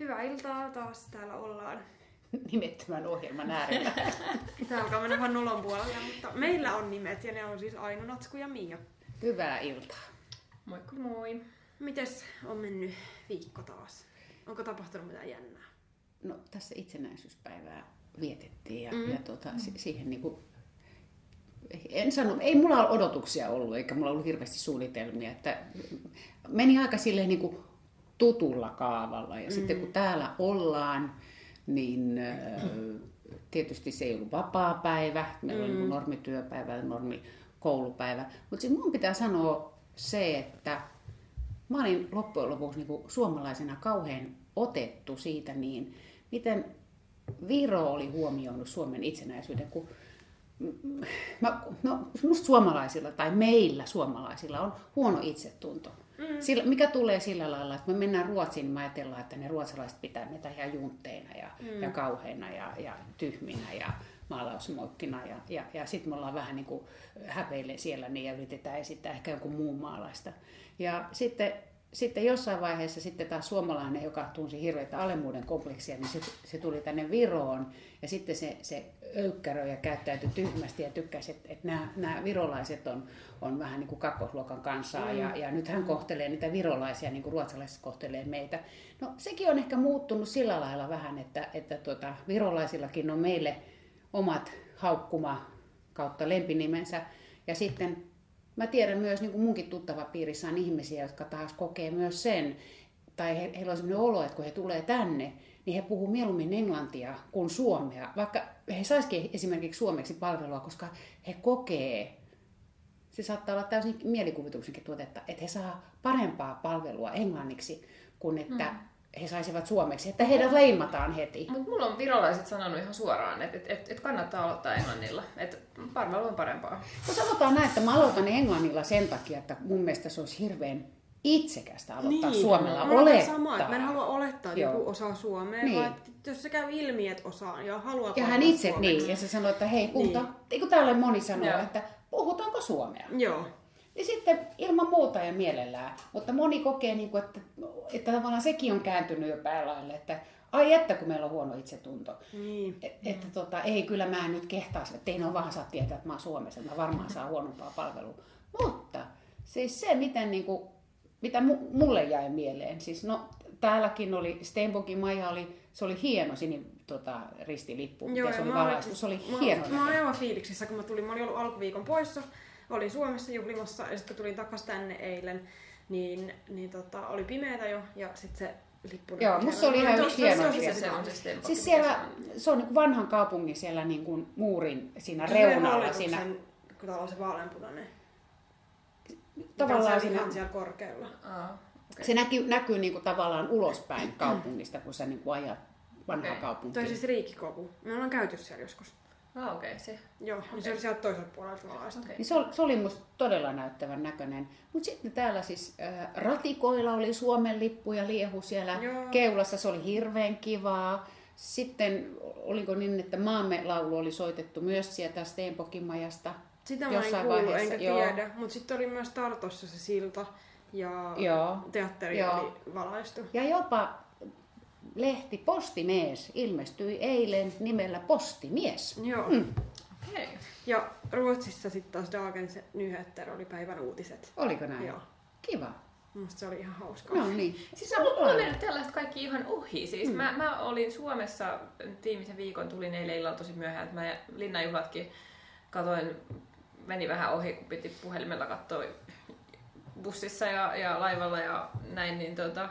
Hyvää iltaa, taas täällä ollaan. Nimettömän ohjelman äärellä. Tämä alkaa mennä vaan nolon puolelle, mutta meillä on nimet ja ne on siis Aino, Natsku ja Mia. Hyvää iltaa. Moikka moi. Mites on mennyt viikko taas? Onko tapahtunut mitään jännää? No tässä itsenäisyyspäivää vietettiin ja, mm. ja tuota, mm. siihen niinku, en sano, ei mulla ole odotuksia ollut eikä mulla ollut hirveästi suunnitelmia, että meni aika silleen niinku tutulla kaavalla ja mm. sitten kun täällä ollaan, niin tietysti se ei ollut vapaa päivä, meillä mm. oli niin normityöpäivä ja normikoulupäivä, mutta siis mun pitää sanoa se, että mä olin loppujen lopuksi niin suomalaisena kauhean otettu siitä niin, miten Viro oli huomioinut Suomen itsenäisyyden, kun mä, no, musta suomalaisilla tai meillä suomalaisilla on huono itsetunto. Mm. Sillä, mikä tulee sillä lailla, että me mennään Ruotsiin, me ajatellaan, että ne ruotsalaiset pitää meitä ihan juntteina ja, mm. ja kauheina ja, ja tyhminä ja maalausmoikkina. Ja, ja, ja sitten me ollaan vähän niin kuin häpeille siellä niin ja yritetään esittää ehkä jonkun muun maalaista. Ja sitten sitten jossain vaiheessa sitten taas suomalainen, joka tunsi hirveitä alemmuuden kompleksia, niin se, se tuli tänne Viroon ja sitten se, se öykkäröi ja käyttäytyi tyhmästi ja tykkäsi, että, että nämä, nämä virolaiset on, on vähän niin kuin kakkosluokan kansaa mm. ja, ja nyt hän kohtelee niitä virolaisia niin kuin ruotsalaiset kohtelee meitä. No sekin on ehkä muuttunut sillä lailla vähän, että, että tuota, virolaisillakin on meille omat haukkuma kautta lempinimensä ja sitten mä tiedän myös, niin kuin munkin tuttava piirissä on ihmisiä, jotka taas kokee myös sen, tai he, heillä on sellainen olo, että kun he tulee tänne, niin he puhuu mieluummin englantia kuin suomea, vaikka he saisikin esimerkiksi suomeksi palvelua, koska he kokee, se saattaa olla täysin mielikuvituksenkin tuotetta, että he saa parempaa palvelua englanniksi kuin että mm he saisivat suomeksi, että heidät leimataan heti. Mutta mulla on virolaiset sanonut ihan suoraan, että et, et, et kannattaa aloittaa englannilla, että palvelu on parempaa. No sanotaan näin, että mä aloitan englannilla sen takia, että mun mielestä se olisi hirveän itsekästä aloittaa niin, suomella. Mä olettaa. Sama, että mä en halua olettaa, että joku osaa suomea, niin. vaan että jos se käy ilmi, että osaa ja haluaa Ja hän itse suomeksi. niin, ja se sanoo, että hei, puhuta, niin. niin kuin täällä moni sanoo, Joo. että puhutaanko suomea? Joo. Ja sitten ilman muuta ja mielellään. Mutta moni kokee, niin kuin, että, että tavallaan sekin on kääntynyt jo päälaille, että ai että kun meillä on huono itsetunto. Niin. Et, että tota, ei kyllä mä en nyt kehtaisi, että ei ne vaan saa tietää, että mä oon Suomessa, että mä varmaan saa huonompaa palvelua. Mutta siis se, miten niin kuin, mitä mulle jäi mieleen, siis no täälläkin oli, Steinbokin maja oli, se oli hieno sinne tota, ristilippu, Joo, se oli valaistu, se oli mä, hieno. Mä, mä olin aivan fiiliksissä, kun mä tulin, mä olin ollut alkuviikon poissa, olin Suomessa juhlimassa ja sitten tulin takaisin tänne eilen, niin, niin tota, oli pimeätä jo ja sitten se lippu. Joo, musta se oli ihan yksi hieno se, se, on se Siis siellä, se on niin vanhan kaupungin siellä niin kuin muurin siinä reunalla. Siinä... Kun täällä on se vaaleanpunainen. Tavallaan siinä... siellä korkealla. Ah, okay. Se näkyy, näkyy niin kuin tavallaan ulospäin kaupungista, kun sä niin kuin ajat vanhaa okay. kaupunkia. Toi siis Riikikoku. Me ollaan käyty siellä joskus. Ah, okei, okay, se. Joo, okay. niin se oli sieltä toiselta puolelta valaista. Okay. Niin se, oli, se oli musta todella näyttävän näköinen. Mutta sitten täällä siis äh, ratikoilla oli Suomen lippu ja liehu siellä Joo. keulassa, se oli hirveän kivaa. Sitten oliko niin, että maamme laulu oli soitettu myös sieltä Steenbokin majasta. Sitä mä en kuulu, enkä Joo. tiedä. Mutta sitten oli myös Tartossa se silta ja Joo. teatteri Joo. oli valaistu. Ja jopa lehti Postimies ilmestyi eilen nimellä Postimies. Joo. Mm. Okay. Ja Ruotsissa sitten taas Dagens Nyheter oli päivän uutiset. Oliko näin? Joo. Kiva. Musta se oli ihan hauskaa. No niin. Siis on mulla on mennyt tällaista kaikki ihan ohi. Siis mm. mä, mä, olin Suomessa tiimisen viikon, tulin eilen illalla tosi myöhään, että mä linnanjuhlatkin katoin, meni vähän ohi, kun piti puhelimella katsoa bussissa ja, ja laivalla ja näin, niin tota,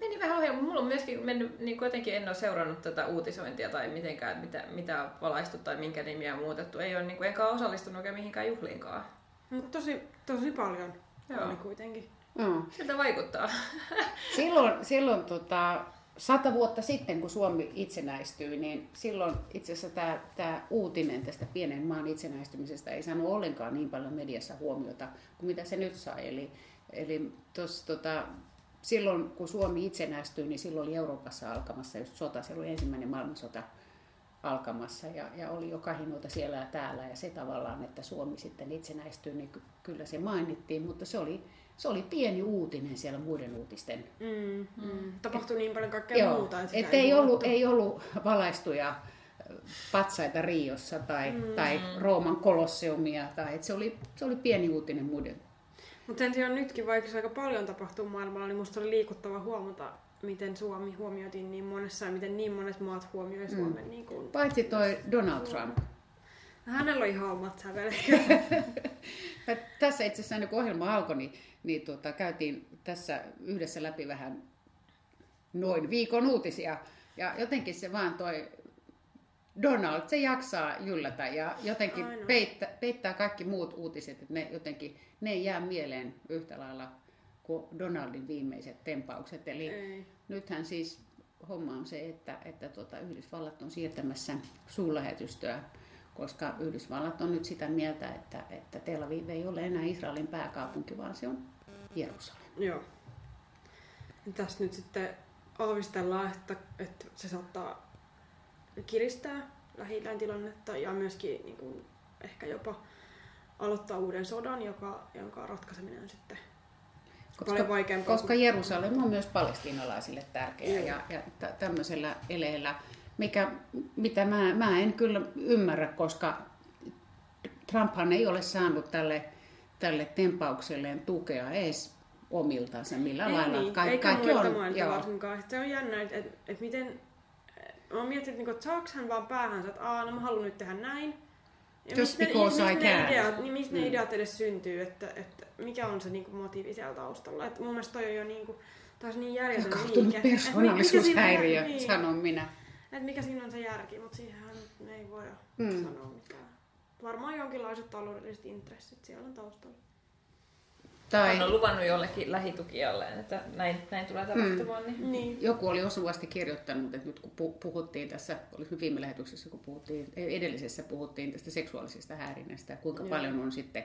meni vähän ohi, mutta mulla on myöskin mennyt, niin jotenkin en ole seurannut tätä uutisointia tai mitenkään, että mitä, mitä valaistu tai minkä nimiä on muutettu. Ei ole, niin kuin, enkä ole osallistunut oikein mihinkään juhliinkaan. Mutta tosi, tosi paljon Joo. oli kuitenkin. Mm. Siltä vaikuttaa. silloin, silloin tota, sata vuotta sitten, kun Suomi itsenäistyi, niin silloin itse asiassa tämä, tämä uutinen tästä pienen maan itsenäistymisestä ei saanut ollenkaan niin paljon mediassa huomiota kuin mitä se nyt sai. Eli, eli tuossa tota, silloin kun Suomi itsenäistyi, niin silloin oli Euroopassa alkamassa just sota. Se oli ensimmäinen maailmansota alkamassa ja, ja oli jo kahinoita siellä ja täällä ja se tavallaan, että Suomi sitten itsenäistyi, niin ky- kyllä se mainittiin, mutta se oli, se oli pieni uutinen siellä muiden uutisten. Mm, mm. Tapahtui niin paljon kaikkea Joo, muuta. Että et sitä ei, ollut, ei ollut valaistuja patsaita Riossa tai, mm. tai Rooman kolosseumia, tai et se, oli, se oli pieni uutinen muiden. Mutta sen sijaan nytkin, vaikka se aika paljon tapahtuu maailmalla, niin musta oli liikuttava huomata, miten Suomi huomioitiin niin monessa ja miten niin monet maat huomioi Suomen. Niin kuin... Paitsi toi Donald Trump. Hänellä oli ihan omat sävelet. Tässä itse asiassa ennen kuin ohjelma alkoi, niin, niin tuota, käytiin tässä yhdessä läpi vähän noin viikon uutisia. Ja jotenkin se vaan toi Donald, se jaksaa jyllätä ja jotenkin peittää, peittää kaikki muut uutiset, että ne jotenkin, ne ei jää mieleen yhtä lailla kuin Donaldin viimeiset tempaukset. Eli ei. nythän siis homma on se, että, että tuota, Yhdysvallat on siirtämässä suurlähetystöä, koska Yhdysvallat on nyt sitä mieltä, että, että Tel Aviv ei ole enää Israelin pääkaupunki, vaan se on Jerusalem. Joo. Tässä nyt sitten aavistellaan, että, että se saattaa kiristää lähi tilannetta ja myöskin niin kuin, ehkä jopa aloittaa uuden sodan, joka, jonka ratkaiseminen on sitten Koska, paljon vaikeampaa. koska Jerusalem on myös palestiinalaisille tärkeä ja, ja tä- tämmöisellä eleellä, mikä, mitä mä, mä en kyllä ymmärrä, koska Trumphan ei ole saanut tälle, tälle tempaukselleen tukea edes omiltansa millään ei lailla. niin, Ka- eikä muilta on- joo. varsinkaan. Se on jännä, että, että, että miten... Mä oon miettinyt, että, että saako hän vaan päähänsä, että Aa, no mä haluan nyt tehdä näin. Ja Just mistä ne- because mistä I ne can. Ideat, niin mistä ne Mm. ideat edes syntyy, että, että mikä on se niin kuin, motiivi siellä taustalla. Että mun mielestä toi on jo niin kuin, taas niin järjetön liike. Persoonallisuushäiriö, niin, sanon minä. Että mikä siinä on se järki, mutta siihenhän me ei voida mm. sanoa mitään. Varmaan jonkinlaiset taloudelliset intressit siellä on taustalla. Tai Hän on luvannut jollekin lähitukijalleen, että näin, näin tulee tapahtumaan. Niin... Niin. joku oli osuvasti kirjoittanut, että nyt kun pu- puhuttiin tässä, oliko nyt viime lähetyksessä, kun puhuttiin, ei, edellisessä puhuttiin tästä seksuaalisesta häirinnästä, kuinka Joo. paljon on sitten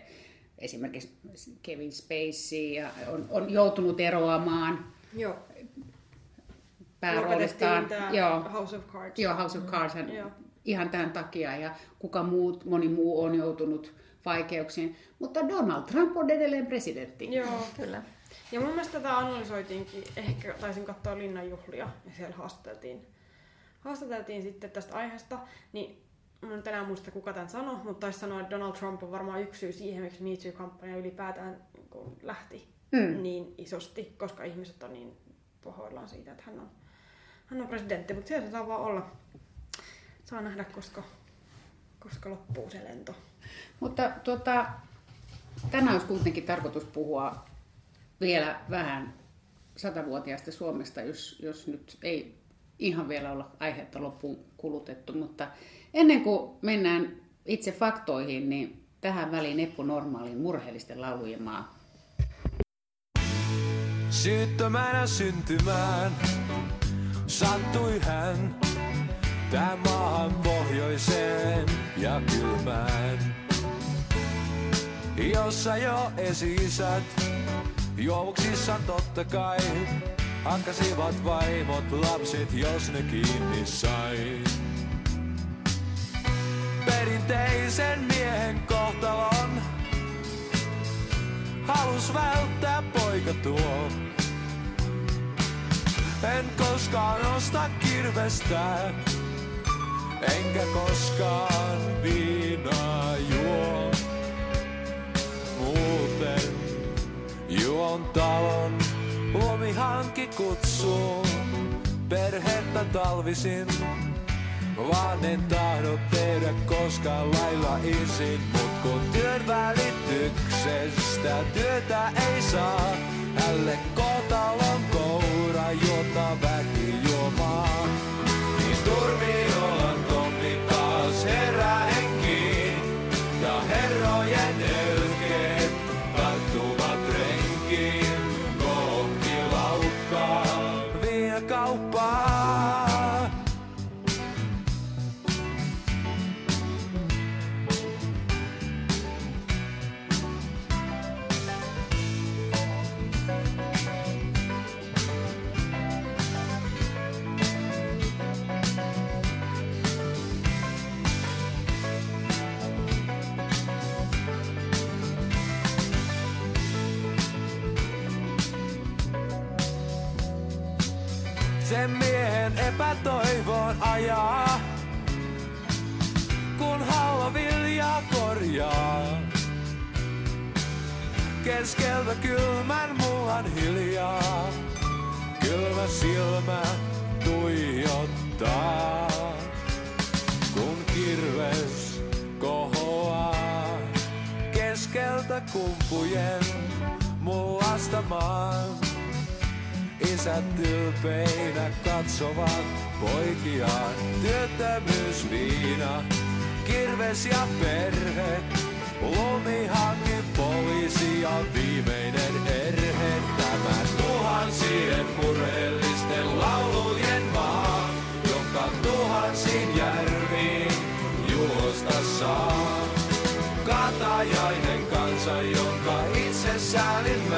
esimerkiksi Kevin Spacey ja on, on joutunut eroamaan Joo. pääroolistaan. Joo, House of Cards. joo, House of Cards hän Joo. ihan tämän takia ja kuka muut, moni muu on joutunut vaikeuksiin. Mutta Donald Trump on edelleen presidentti. Joo. Kyllä. Ja mun mielestä tätä analysoitiinkin, ehkä taisin katsoa linnanjuhlia ja siellä haastateltiin, haastateltiin sitten tästä aiheesta, niin mä en nyt enää muista kuka tämän sanoi, mutta taisi sanoa, että Donald Trump on varmaan yksi syy siihen, miksi Me Too-kampanja ylipäätään kun lähti Mm. niin isosti, koska ihmiset on niin pohoillaan siitä, että hän on, hän on presidentti, mutta siellä se saa vaan olla. Saa nähdä, koska, koska loppuu se lento. Mutta tuota, tänään olisi kuitenkin tarkoitus puhua vielä vähän satavuotiaasta Suomesta, jos, jos nyt ei ihan vielä olla aihetta loppuun kulutettu. Mutta ennen kuin mennään itse faktoihin, niin tähän väliin Eppu Normaalin murheellisten laulujen maa. Syyttömänä syntymään sattui hän tähän maahan pohjoiseen ja kylmään. Jossa jo esi-isät juovuksissa totta kai hakkasivat vaimot lapset, jos ne kiinni sai. Perinteisen miehen kohtalon halus välttää poika tuo. En koskaan osta kirvestä, enkä koskaan viinaa juo. Muuten juon talon, luomihankki kutsuu perhettä talvisin. Vaan en tahdo tehdä koskaan lailla isin Mut kun työn välityksestä työtä ei saa Hälle kotalon koura juota väki juomaa epätoivoon ajaa. Kun halva viljaa korjaa. Keskeltä kylmän mullan hiljaa. Kylmä silmä tuijottaa. Kun kirves kohoaa keskeltä kumpujen mullasta maan. Isät ylpeinä katsovat poikiaan. Työttömyys, viina, kirves ja perhe. Lumihanki, poliisi ja viimeinen erhe. Tämä tuhansien murheellisten laulujen maa, jonka tuhansin järviin juosta saa. Katajainen kansa, jonka itse säälin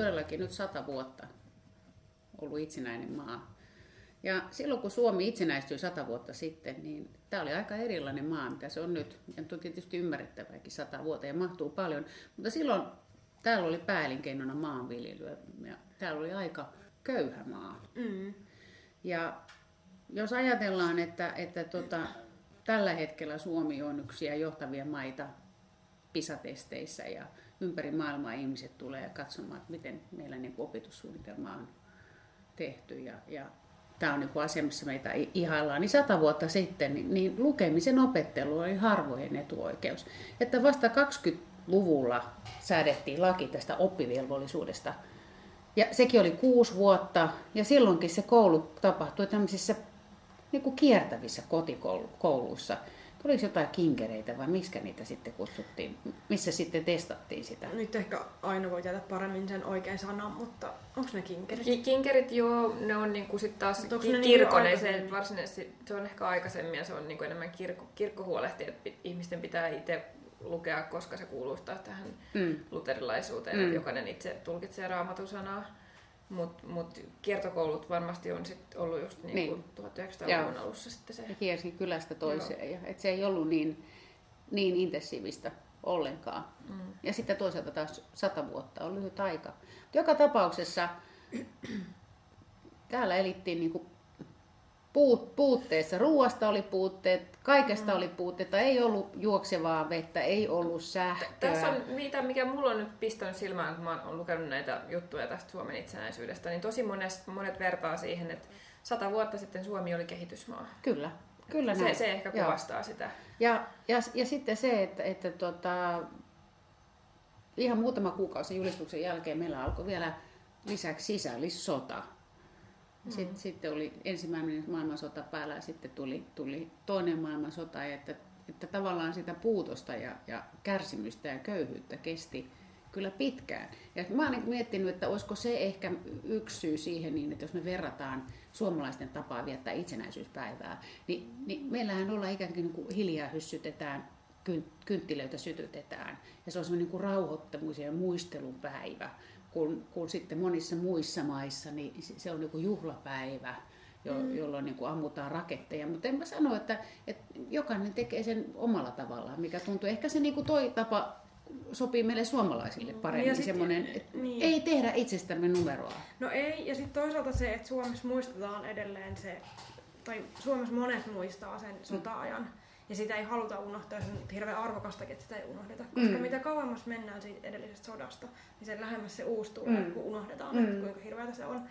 todellakin nyt sata vuotta ollut itsenäinen maa. Ja silloin kun Suomi itsenäistyi sata vuotta sitten, niin tämä oli aika erilainen maa, mitä se on nyt. Ja nyt on tietysti ymmärrettävääkin sata vuotta ja mahtuu paljon. Mutta silloin täällä oli pääelinkeinona maanviljelyä ja täällä oli aika köyhä maa. Mm. Ja jos ajatellaan, että, että tota, tällä hetkellä Suomi on yksi johtavia maita PISA-testeissä ja ympäri maailmaa ihmiset tulee katsomaan, että miten meillä niin kuin opetussuunnitelma on tehty ja, ja tämä on niin kuin asia, missä meitä ihaillaan, niin sata vuotta sitten niin, niin lukemisen opettelu oli harvojen etuoikeus. Että vasta 20-luvulla säädettiin laki tästä oppivelvollisuudesta. Ja sekin oli kuusi vuotta, ja silloinkin se koulu tapahtui tämmöisissä niin kuin kiertävissä kotikouluissa. Tuliko jotain kinkereitä vai miksi niitä sitten kutsuttiin? Missä sitten testattiin sitä? Nyt ehkä Aino voi tietää paremmin sen oikein sanan, mutta onko ne kinkerit? Ki- Kinkerit, joo, ne on niinku sit taas ki- ne niinku kirkon, ei se varsinaisesti, se on ehkä aikaisemmin ja se on niinku enemmän kirkko, kirkko huolehtii, että ihmisten pitää itse lukea, koska se kuuluu tähän Mm. luterilaisuuteen, Mm. että jokainen itse tulkitsee raamatun sanaa. Mutta mut kiertokoulut varmasti on sit ollut just niinku Niin. 1900-luvun Joo. alussa sitten se. Ja kiersi kylästä toiseen. Ja, et se ei ollut niin, niin intensiivistä ollenkaan. Mm. Ja sitten toisaalta taas sata vuotta on lyhyt aika. Joka tapauksessa täällä elittiin niin kuin puut, puutteessa. Ruuasta oli puutteet, kaikesta mm. oli puutteita. Ei ollut juoksevaa vettä, ei ollut sähköä. Tässä on mitä, mikä mulla on nyt pistänyt silmään, kun mä oon lukenut näitä juttuja tästä Suomen itsenäisyydestä, niin tosi monet, monet vertaa siihen, että sata vuotta sitten Suomi oli kehitysmaa. Kyllä, kyllä Se, näin. se ehkä Joo. kuvastaa sitä. Ja, ja, ja sitten se, että, että tota, ihan muutama kuukausi julistuksen jälkeen meillä alkoi vielä lisäksi sisällissota. Sitten, sitten oli ensimmäinen maailmansota päällä ja sitten tuli, tuli toinen maailmansota. Ja että, että tavallaan sitä puutosta ja, ja kärsimystä ja köyhyyttä kesti kyllä pitkään. Ja mä oon niin miettinyt, että olisiko se ehkä yksi syy siihen, niin että jos me verrataan suomalaisten tapaa viettää itsenäisyyspäivää, niin, niin meillähän ollaan ikään kuin, niin hiljaa hyssytetään, kyn- kynttilöitä sytytetään. Ja se on semmoinen niin rauhoittamisen ja muistelun päivä, kun, kun sitten monissa muissa maissa niin se- on niin kuin juhlapäivä, jo, mm. jolloin niin kuin ammutaan raketteja. Mutta en mä sano, että, että jokainen tekee sen omalla tavallaan, mikä tuntuu. Ehkä se niin kuin toi tapa sopii meille suomalaisille paremmin. Ja sit- semmoinen, että niin. ei tehdä itsestämme numeroa. No ei, ja sitten toisaalta se, että Suomessa muistetaan edelleen se, tai Suomessa monet muistaa sen sota-ajan, ja sitä ei haluta unohtaa, se on hirveän arvokastakin, että sitä ei unohdeta. Koska Mm. mitä kauemmas mennään siitä edellisestä sodasta, niin sen lähemmäs se uusi tulee, Mm. kun unohdetaan, Mm. että kuinka hirveätä se on.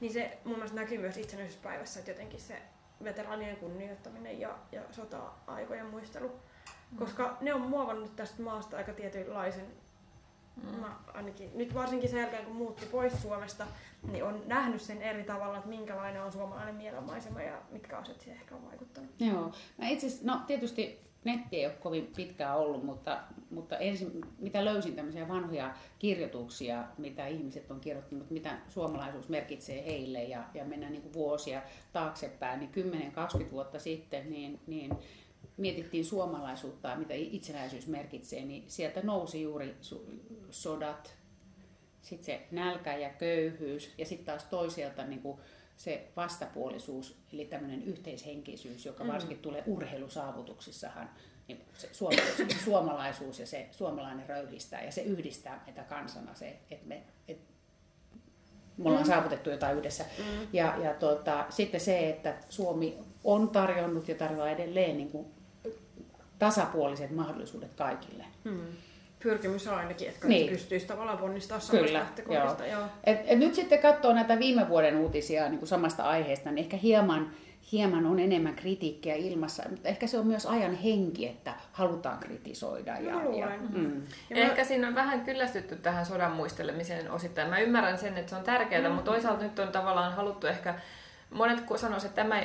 Niin se mun mielestä näkyy myös itsenäisyyspäivässä, että jotenkin se veteraanien kunnioittaminen ja, ja sota-aikojen muistelu. Koska ne on muovannut tästä maasta aika tietynlaisen Mm. Mä ainakin nyt varsinkin sen jälkeen, kun muutti pois Suomesta, niin on nähnyt sen eri tavalla, että minkälainen on suomalainen mielenmaisema ja mitkä asiat siihen ehkä on vaikuttanut. Joo. Mä itse no tietysti netti ei ole kovin pitkään ollut, mutta, mutta ensin, mitä löysin tämmöisiä vanhoja kirjoituksia, mitä ihmiset on kirjoittanut, mitä suomalaisuus merkitsee heille ja, ja mennään niin kuin vuosia taaksepäin, niin 10-20 vuotta sitten, niin, niin mietittiin suomalaisuutta, mitä itsenäisyys merkitsee, niin sieltä nousi juuri sodat, sitten se nälkä ja köyhyys ja sitten taas toiselta niin kuin se vastapuolisuus, eli tämmöinen yhteishenkisyys, joka mm. varsinkin tulee urheilusaavutuksissahan, niin se suomalaisuus ja se suomalainen röyhistää ja se yhdistää meitä kansana se, että me, et, me ollaan mm. saavutettu jotain yhdessä. Mm. Ja, ja tuota, sitten se, että Suomi on tarjonnut ja tarjoaa edelleen niin kuin tasapuoliset mahdollisuudet kaikille. Mm pyrkimys on ainakin, että niin. pystyisi tavallaan ponnistaa samasta Kyllä, lähtökohdasta. Joo. Joo. Et, et nyt sitten katsoo näitä viime vuoden uutisia niin kuin samasta aiheesta, niin ehkä hieman, hieman on enemmän kritiikkiä ilmassa, mutta ehkä se on myös ajan henki, että halutaan kritisoida. Ja, ja, mm. ja ehkä siinä on vähän kyllästytty tähän sodan muistelemiseen osittain. Mä ymmärrän sen, että se on tärkeää, mm. mutta toisaalta nyt on tavallaan haluttu ehkä, monet sanoisivat, että tämä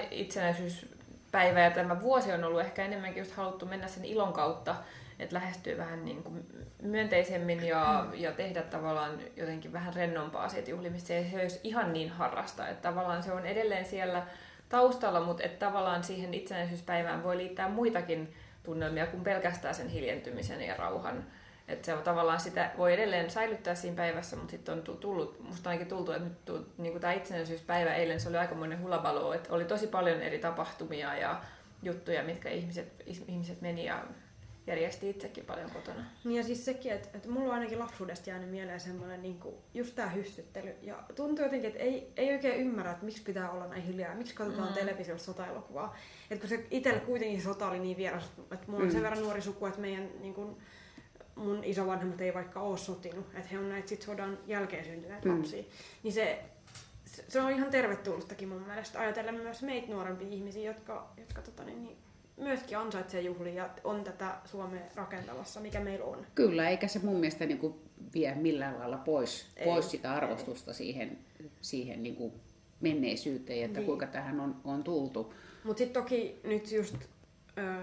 itsenäisyyspäivä ja tämä vuosi on ollut ehkä enemmänkin just haluttu mennä sen ilon kautta, että lähestyy vähän niin kuin myönteisemmin ja, mm. ja tehdä tavallaan jotenkin vähän rennompaa siitä juhlimista. Se ei olisi ihan niin harrasta, että tavallaan se on edelleen siellä taustalla, mutta että tavallaan siihen itsenäisyyspäivään voi liittää muitakin tunnelmia kuin pelkästään sen hiljentymisen ja rauhan. Että se on tavallaan sitä voi edelleen säilyttää siinä päivässä, mutta sitten on tullut, musta ainakin tultu, että nyt niin tämä itsenäisyyspäivä eilen, se oli aikamoinen hulabalo, että oli tosi paljon eri tapahtumia ja juttuja, mitkä ihmiset, ihmiset meni ja järjesti itsekin paljon kotona. Niin ja siis sekin, että, että mulla on ainakin lapsuudesta jäänyt mieleen semmoinen niin kuin, just tää hyssyttely. Ja tuntuu jotenkin, että ei, ei oikein ymmärrä, että miksi pitää olla näin hiljaa, miksi katsotaan mm. televisiossa sota-elokuvaa. Että kun se itselle kuitenkin sota oli niin vieras, että mulla on mm. sen verran nuori suku, että meidän niin kuin, mun isovanhemmat ei vaikka ole sotinut, että he on näitä sit sodan jälkeen syntyneitä mm. lapsia. Niin se, se on ihan tervetullustakin mun mielestä ajatellen myös meitä nuorempia ihmisiä, jotka, jotka tota, niin, niin, myöskin ansaitsee juhlia ja on tätä Suomea rakentamassa, mikä meillä on. Kyllä, eikä se mun mielestä niin kuin vie millään lailla pois, ei, pois sitä arvostusta ei. siihen, siihen niin kuin menneisyyteen, että niin. kuinka tähän on, on tultu. Mutta sitten toki nyt just ö,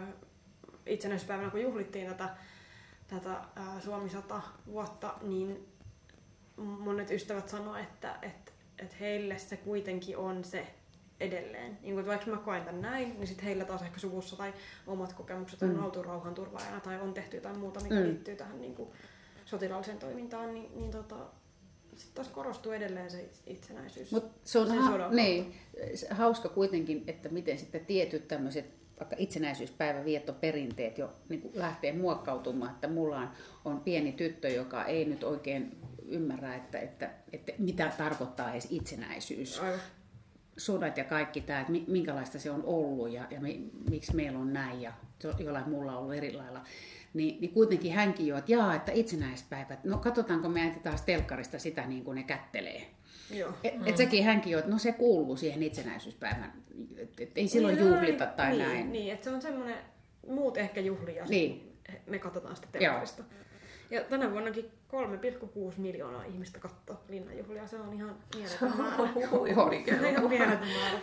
itsenäisyyspäivänä, kun juhlittiin tätä, tätä Suomi 100 vuotta, niin monet ystävät sanoivat, että et, et heille se kuitenkin on se edelleen. Niin kuin, vaikka mä koen tämän näin, niin sitten heillä taas ehkä suvussa tai omat kokemukset on mm. oltu rauhanturvaajana tai on tehty jotain muuta, mikä mm. liittyy tähän niin kuin, sotilaalliseen toimintaan, niin, niin tota, sitten taas korostuu edelleen se itsenäisyys. Mut se on ha- niin, hauska kuitenkin, että miten sitten tietyt tämmöiset vaikka itsenäisyyspäivän viettoperinteet jo niin kuin lähtee muokkautumaan, että mulla on, on pieni tyttö, joka ei nyt oikein ymmärrä, että, että, että mitä tarkoittaa edes itsenäisyys. Aivan sodat ja kaikki tämä, että minkälaista se on ollut ja, ja mi, miksi meillä on näin ja jollain muulla on ollut eri lailla. Niin, niin kuitenkin hänkin jo, että jaa, että itsenäispäivät, no katsotaanko me äiti taas telkkarista sitä niin kuin ne kättelee. Joo. Et, mm. et sekin hänkin jo, että no se kuuluu siihen itsenäisyyspäivän, että et ei silloin niin, juhlita tai niin, näin. Niin, että se on semmoinen, muut ehkä juhlia, niin. me katsotaan sitä telkkarista. Ja tänä vuonnakin 3,6 miljoonaa ihmistä katsoo linnanjuhlia. Se on ihan mieletön määrä. ihan mieletön määrä.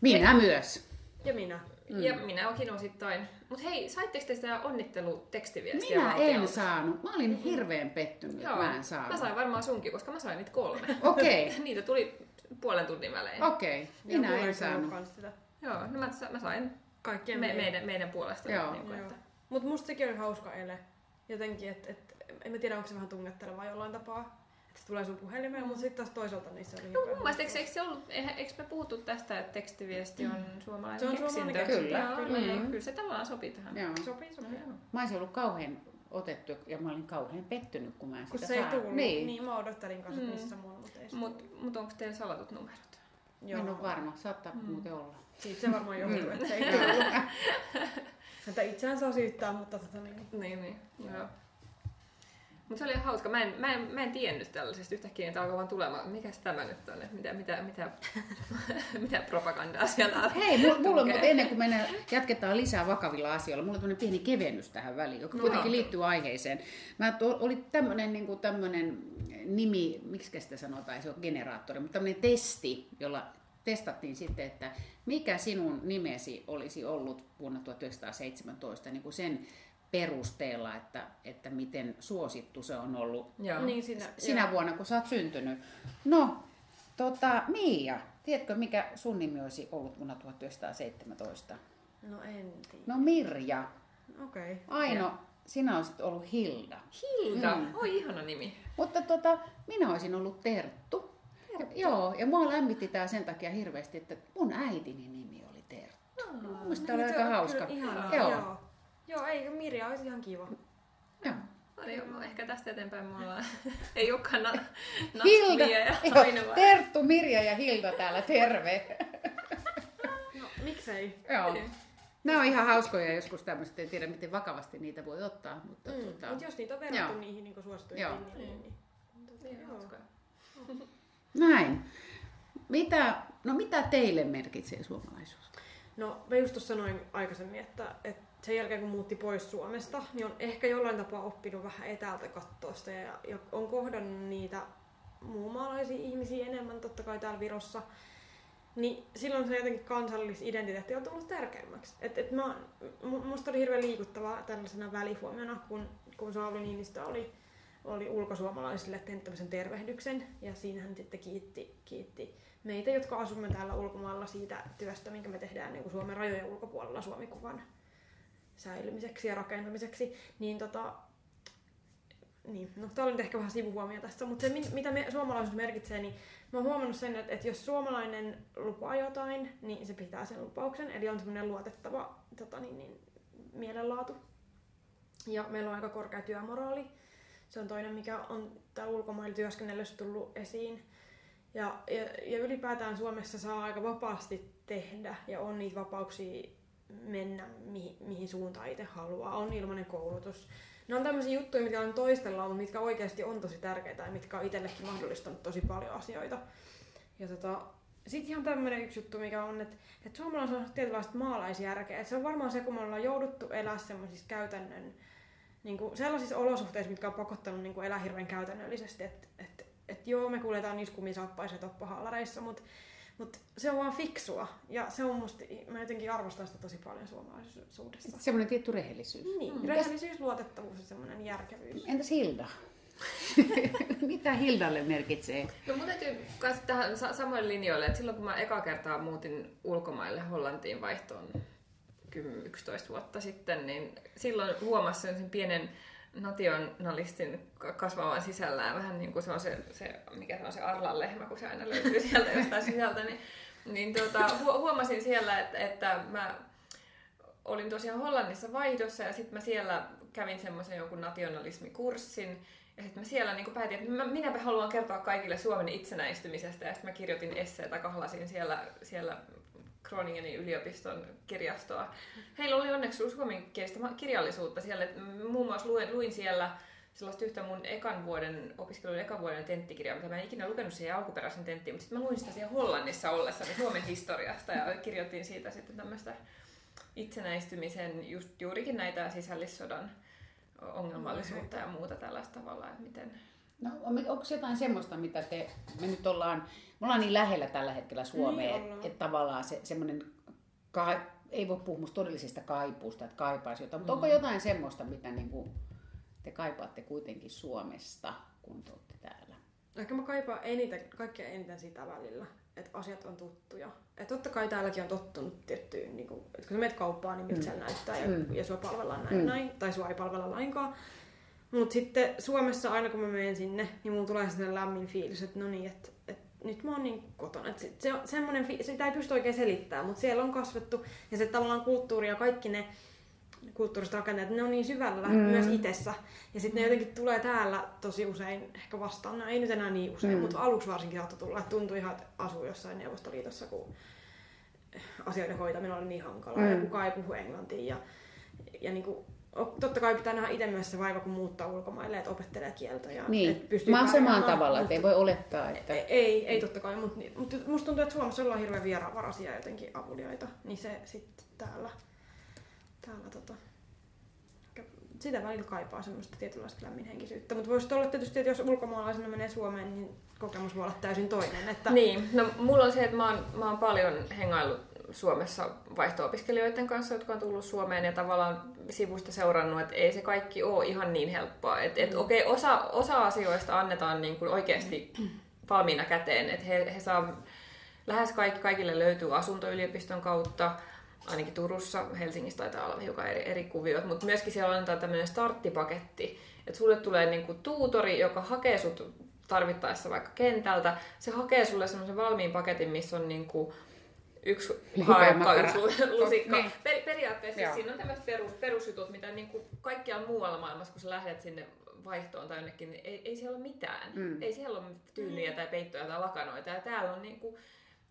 Minä myös. Ja minä. Mm. Ja minä okin osittain. Mutta hei, saitteko te sitä onnittelutekstiviestiä Minä valtiolta? en saanut. Mä olin hirveän pettynyt, Joo. mä en saanut. Mä sain varmaan sunkin, koska mä sain niitä kolme. Okei. Okay. niitä tuli puolen tunnin välein. Okei, okay. minä en saanut. Joo, no mä, mä sain Kaikkien me, meidän, meidän puolesta. Joo. Niin kuin, että... Mutta musta sekin oli hauska ele. Jotenkin, että et, en mä tiedä, onko se vähän tungettelevaa jollain tapaa. Että se tulee sun puhelimeen, mutta sitten taas toisaalta niissä oli No mun mielestä, eikö, eikö, se ollut, eikö me puhuttu tästä, että tekstiviesti on mm. suomalainen se on keksintö? Suomalainen keksintö. Kyllä. Kyllä, kyllä, mm. kyllä se tavallaan sopii tähän. Joo. Sopii, sopii. Joo. Mä olisin ollut kauhean otettu ja mä olin kauhean pettynyt, kun mä en kun sitä se saa. ei tullut. Niin. niin mä odottelin kanssa, että mm. missä mulla, mutta ei Mut, mut onko teillä salatut numerot? Joo. En ole varma, saattaa mm. muuten olla. Siitä se varmaan johtuu, mm. että se ei tullut. Että itseään saa syyttää, mutta tota niin. Niin, niin. Joo. Mutta se oli hauska. Mä en, mä, en, mä en tiennyt tällaisesta yhtäkkiä, että alkoi vaan tulemaan. Mikäs tämä nyt on? Mitä, mitä, mitä, mitä propagandaa siellä on? Hei, mulla, mulla on, mutta ennen kuin mennään, jatketaan lisää vakavilla asioilla, mulla on pieni kevennys tähän väliin, joka no, kuitenkin liittyy aiheeseen. Mä to, oli tämmöinen niin tämmönen nimi, miksi sitä sanotaan, se on generaattori, mutta tämmöinen testi, jolla testattiin sitten, että mikä sinun nimesi olisi ollut vuonna 1917 niin kuin sen perusteella, että, että miten suosittu se on ollut Joo. Niin sinä, sinä joo. vuonna, kun sä oot syntynyt. No, tota, Mia, tiedätkö mikä sun nimi olisi ollut vuonna 1917? No en tiedä. No Mirja. Okei. Okay. Aino, sinä olisit ollut Hilda. Hilda. Mm. Oi, ihana nimi. Mutta tota, minä olisin ollut Terttu. Terttu. Joo, ja mua lämmitti tää sen takia hirveästi, että mun äitini nimi oli Terttu. Musta tämä oli aika hauska. Ihanaa, Joo. joo. Joo. Eikö Mirja olisi ihan kiva. Joo. Niin, ehkä tästä eteenpäin mulla ei olekaan na- Hilda, ja joo. Terttu, Mirja ja Hilda täällä, terve. No, miksei? Joo. Nämä on ihan hauskoja joskus tämmöiset, en tiedä miten vakavasti niitä voi ottaa. Mutta Mm. tota, Mutta jos niitä on verrattu Joo. niihin niin suosituimpiin, Joo. niin, niin, niin. Niin, Joo. hauskoja. Näin. Mitä, no mitä teille merkitsee suomalaisuus? No, mä just sanoin aikaisemmin, että, että sen jälkeen kun muutti pois Suomesta, niin on ehkä jollain tapaa oppinut vähän etäältä katsoa sitä ja, ja on kohdannut niitä muunmaalaisia ihmisiä enemmän totta kai täällä Virossa. Niin silloin se jotenkin kansallisidentiteetti on tullut tärkeämmäksi. Et, et mä, musta oli hirveän liikuttavaa tällaisena välihuomiona, kun, kun Sauli Niinistö oli, oli ulkosuomalaisille tehnyt tämmöisen tervehdyksen. Ja siinä hän sitten kiitti, kiitti meitä, jotka asumme täällä ulkomailla siitä työstä, minkä me tehdään niin kuin Suomen rajojen ulkopuolella Suomikuvan säilymiseksi ja rakentamiseksi. Niin tota, niin, no tää oli nyt ehkä vähän sivuhuomio tästä, mutta se mi- mitä me, suomalaisuus merkitsee, niin mä oon huomannut sen, että, että jos suomalainen lupaa jotain, niin se pitää sen lupauksen, eli on semmoinen luotettava tota, niin, niin, mielenlaatu. Ja meillä on aika korkea työmoraali. Se on toinen, mikä on täällä ulkomailla työskennellessä tullut esiin. Ja, ja, ja ylipäätään Suomessa saa aika vapaasti tehdä ja on niitä vapauksia mennä mihin, mihin suuntaan itse haluaa. On ilmainen koulutus. Ne on tämmöisiä juttuja, mitkä on toistella, mutta mitkä oikeasti on tosi tärkeitä ja mitkä on itsellekin mahdollistanut tosi paljon asioita. Ja tota, sitten ihan tämmöinen yksi juttu, mikä on, että, että suomalaisilla on tietynlaista maalaisjärkeä. Että se on varmaan se, kun me ollaan jouduttu elää semmoisissa käytännön, niin kuin sellaisissa olosuhteissa, mitkä on pakottanut niin kuin elää hirveän käytännöllisesti. Että et, et joo, me kuljetaan niissä kumisaappaissa ja mutta mut se on vaan fiksua. Ja se on musta, mä jotenkin arvostan sitä tosi paljon suomalaisuudessa. Semmoinen tietty rehellisyys. Niin, Mm. rehellisyys, luotettavuus ja semmoinen järkevyys. Entäs Hilda? Mitä Hildalle merkitsee? No mun täytyy kans tähän sa- samoille linjoille, että silloin kun mä eka kertaa muutin ulkomaille Hollantiin vaihtoon 10-11 vuotta sitten, niin silloin huomasin sen pienen nationalistin ka- kasvavan sisällään vähän niin kuin se on se, se mikä se on se Arlan lehmä, kun se aina löytyy sieltä jostain sisältä, niin, niin tuota, hu- huomasin siellä, että, että mä olin tosiaan Hollannissa vaihdossa ja sitten mä siellä kävin semmoisen jonkun nationalismikurssin. Ja sitten mä siellä niin päätin, että mä, minäpä haluan kertoa kaikille Suomen itsenäistymisestä. Ja sitten mä kirjoitin esseitä, kahlasin siellä, siellä Groningenin yliopiston kirjastoa. Heillä oli onneksi suomenkielistä kirjallisuutta siellä, muun muassa luin, luin siellä sellaista yhtä mun ekan vuoden, opiskelun ekan vuoden tenttikirjaa, mitä mä en ikinä lukenut siihen alkuperäisen tenttiin, mutta sitten mä luin sitä siellä Hollannissa ollessani Suomen historiasta ja kirjoitin siitä sitten tämmöistä itsenäistymisen, just juurikin näitä sisällissodan ongelmallisuutta ja muuta tällaista tavalla, että miten... No, onko jotain semmoista, mitä te, me nyt ollaan, me ollaan niin lähellä tällä hetkellä Suomea, Niin että et tavallaan se, semmoinen, ka, ei voi puhua todellisesta kaipuusta, että kaipaisi jotain, mutta onko jotain semmoista, mitä niinku te kaipaatte kuitenkin Suomesta, kun te olette täällä? Ehkä mä kaipaan eniten, kaikkein eniten sitä välillä, että asiat on tuttuja. Et totta kai täälläkin on tottunut tiettyyn, niin kun, että kun sä menet kauppaan, niin miltä siellä näyttää ja, Mm. ja sua palvellaan näin, Mm. näin tai sua ei palvella lainkaan. Mutta sitten Suomessa aina kun mä menen sinne, niin mulla tulee sellainen lämmin fiilis, että no niin, että, että nyt mä oon niin kotona. Että se, se on semmoinen, fi- sitä ei pysty oikein selittämään, mutta siellä on kasvettu ja se tavallaan kulttuuri ja kaikki ne kulttuuriset rakenteet, ne on niin syvällä Mm. myös itsessä. Ja sitten ne jotenkin tulee täällä tosi usein ehkä vastaan. No ei nyt enää niin usein, mm. mutta aluksi varsinkin saattoi tulla. Että tuntui ihan, että asuu jossain Neuvostoliitossa, kun asioiden hoitaminen oli niin hankalaa Mm. ja kukaan ei puhu englantia. Ja, ja niin kuin, totta kai pitää nähdä itse myös se vaiva, kun muuttaa ulkomaille, että opettelee kieltä. Ja Niin, että pystyy mä oon samaan tavalla, että ei voi olettaa, että... ei, ei, ei totta kai, mutta, mutta musta tuntuu, että Suomessa ollaan hirveän vieraanvaraisia ja jotenkin avuliaita, niin se sitten täällä, täällä tota, sitä välillä kaipaa semmoista tietynlaista lämminhenkisyyttä. Mutta voisi olla tietysti, että jos ulkomaalaisena menee Suomeen, niin kokemus voi olla täysin toinen. Että... Niin, no mulla on se, että mä oon, mä oon paljon hengaillut Suomessa vaihto-opiskelijoiden kanssa, jotka on tullut Suomeen ja tavallaan sivusta seurannut, että ei se kaikki ole ihan niin helppoa. Että et, okei, okay, osa, osa asioista annetaan niin kuin oikeasti valmiina käteen, että he, he saa, lähes kaikki, kaikille löytyy asunto yliopiston kautta, ainakin Turussa, Helsingissä taitaa olla hiukan eri, eri kuviot, mutta myöskin siellä annetaan tämmöinen starttipaketti, että sulle tulee niin kuin tuutori, joka hakee sut tarvittaessa vaikka kentältä, se hakee sulle semmoisen valmiin paketin, missä on niin kuin yksi haekka, yksi lusikka. Niin. Per, periaatteessa Joo. siinä on tämmöiset perus, perusjutut, mitä niin kuin kaikkialla muualla maailmassa, kun sä lähdet sinne vaihtoon tai jonnekin, niin ei, ei siellä ole mitään. Mm. Ei siellä ole tyynyjä tai peittoja tai lakanoita. Ja täällä on niin kuin,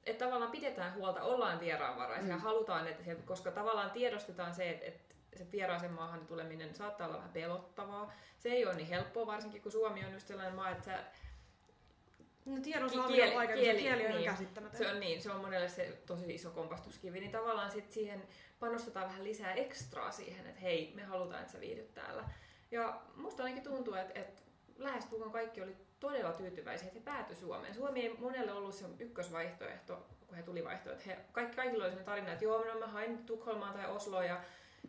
että tavallaan pidetään huolta, ollaan vieraanvaraisia, mm. halutaan, että siellä, koska tavallaan tiedostetaan se, että, että se vieraaseen maahan tuleminen saattaa olla vähän pelottavaa. Se ei ole niin helppoa, varsinkin kun Suomi on just sellainen maa, että sä No tiedon Ki- saaminen kieli- on aika, kieli, kieli on niin. niin. käsittämätön. Se on niin, se on monelle se tosi iso kompastuskivi, niin tavallaan sit siihen panostetaan vähän lisää ekstraa siihen, että hei, me halutaan, että sä viihdyt täällä. Ja musta ainakin tuntuu, että, että lähestulkoon kaikki oli todella tyytyväisiä, että he päätyi Suomeen. Suomi ei monelle ollut se ykkösvaihtoehto, kun he tuli vaihtoehto. Että he, kaikki, kaikilla oli sellainen tarina, että joo, no mä hain Tukholmaan tai Osloon ja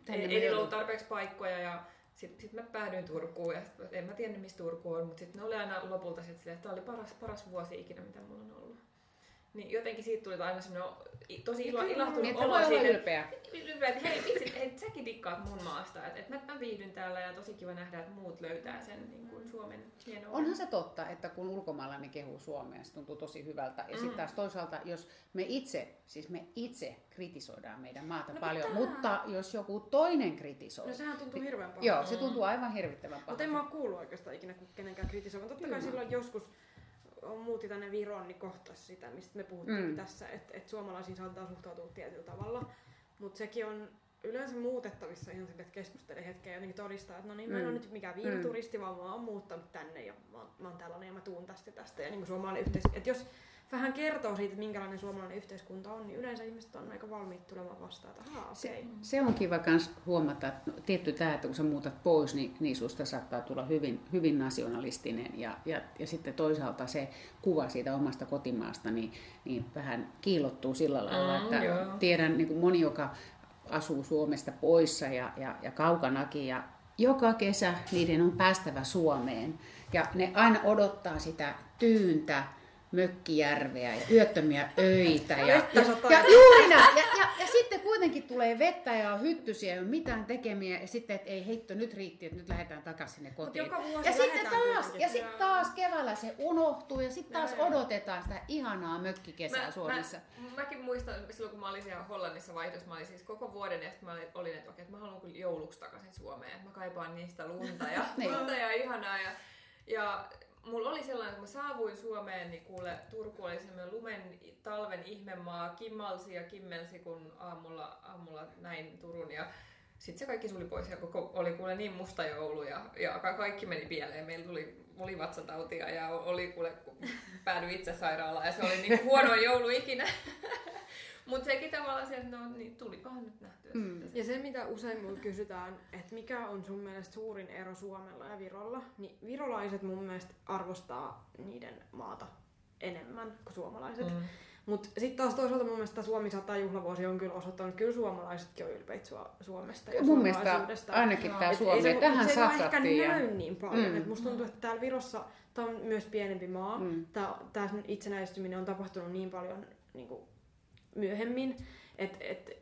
ei, ei ollut tarpeeksi paikkoja ja sitten sit mä päädyin Turkuun ja sit, en mä tiedä missä Turku on, mutta sitten ne oli aina lopulta sit silleen, että tämä oli paras, paras vuosi ikinä, mitä mulla on ollut. Niin jotenkin siitä tuli aina semmoinen tosi ilo, Kyllä, ilahtunut Niin, olo voi olla ylpeä. ylpeä, että hei vitsi, hei, säkin dikkaat mun maasta, että, että mä, mä viihdyn täällä ja tosi kiva nähdä, että muut löytää sen niin kuin Suomen hienoa. Onhan se totta, että kun ulkomaalainen kehuu Suomea, se tuntuu tosi hyvältä. Ja Mm. sitten taas toisaalta, jos me itse, siis me itse kritisoidaan meidän maata No paljon, pitää. mutta jos joku toinen kritisoi, No sehän tuntuu hirveän pahalta. joo, se tuntuu aivan hirvittävän Mutta en mä pahalta. ole kuullut oikeastaan ikinä kenenkään kritisoivan. Totta kai silloin joskus muutti tänne Viroon, niin kohtas sitä, mistä me puhuttiin Mm. mm. tässä, että et suomalaisiin saatetaan suhtautua tietyllä tavalla. Mutta sekin on yleensä muutettavissa ihan sille, että keskustelee hetken ja jotenkin todistaa, että no niin, mä en Mm. ole nyt mikään viinituristi, vaan mä oon muuttanut tänne ja mä oon, mä oon tällainen ja mä tuun tästä ja tästä. Ja niin kuin suomalainen yhteis... että jos vähän kertoo siitä, että minkälainen suomalainen yhteiskunta on, niin yleensä ihmiset on aika valmiit tulemaan vastaan, että. Okay. Se on kiva kans huomata, että no, tietty tämä, että kun sä muutat pois, niin, niin susta saattaa tulla hyvin, hyvin nationalistinen ja, ja, ja sitten toisaalta se kuva siitä omasta kotimaasta niin, niin vähän kiillottuu sillä lailla, Mm, että joo. tiedän niin kuin moni, joka asuu Suomesta poissa ja, ja, ja kaukanakin ja joka kesä niiden on päästävä Suomeen ja ne aina odottaa sitä tyyntä mökkijärveä ja yöttömiä öitä. Ja, ja, ja, juuri näin. Ja, ja, ja, sitten kuitenkin tulee vettä ja on hyttysiä, ei ole mitään tekemiä ja sitten, että ei heitto, nyt riitti, että nyt lähdetään takaisin sinne kotiin. joka vuosi ja sitten taas, kuitenkin. ja sitten taas keväällä se unohtuu ja sitten taas odotetaan sitä ihanaa mökkikesää Suomessa. Mä, mäkin muistan silloin, kun mä olin siellä Hollannissa vaihdossa, mä olin siis koko vuoden ja sitten mä olin, että okei, että mä haluan kyllä jouluksi takaisin Suomeen, että mä kaipaan niistä lunta ja, Niin. lunta ja ihanaa. Ja, ja mulla oli sellainen, kun mä saavuin Suomeen, niin kuule, Turku oli semmoinen lumen talven ihmemaa, kimmalsi ja kimmelsi, kun aamulla, aamulla näin Turun ja sitten se kaikki suli pois ja koko, oli kuule niin musta joulu ja, ja ka- kaikki meni pieleen. Meillä tuli, oli vatsatautia ja oli kuule, kun päädyin itse sairaalaan ja se oli niin huonoin joulu ikinä. Mutta sekin tavallaan se, että no niin, tulikohan nyt nähtyä Mm. sitten. Ja se, mitä usein multa kysytään, että mikä on sun mielestä suurin ero Suomella ja Virolla, niin virolaiset mun mielestä arvostaa niiden maata enemmän kuin suomalaiset. Mm. Mutta sitten taas toisaalta mun mielestä Suomi 100 juhlavuosi on kyllä osoittanut, että kyllä suomalaisetkin on ylpeitä Su- Suomesta ja Mun mielestä suomalaisuudesta. ainakin tämä Et Suomi, ei se, tähän se ei vaan satsattiin. ehkä Ja... näy niin paljon. Mm. Mm. musta tuntuu, että täällä Virossa, tämä on myös pienempi maa, mm. tämä itsenäistyminen on tapahtunut niin paljon niin kuin, myöhemmin, että et,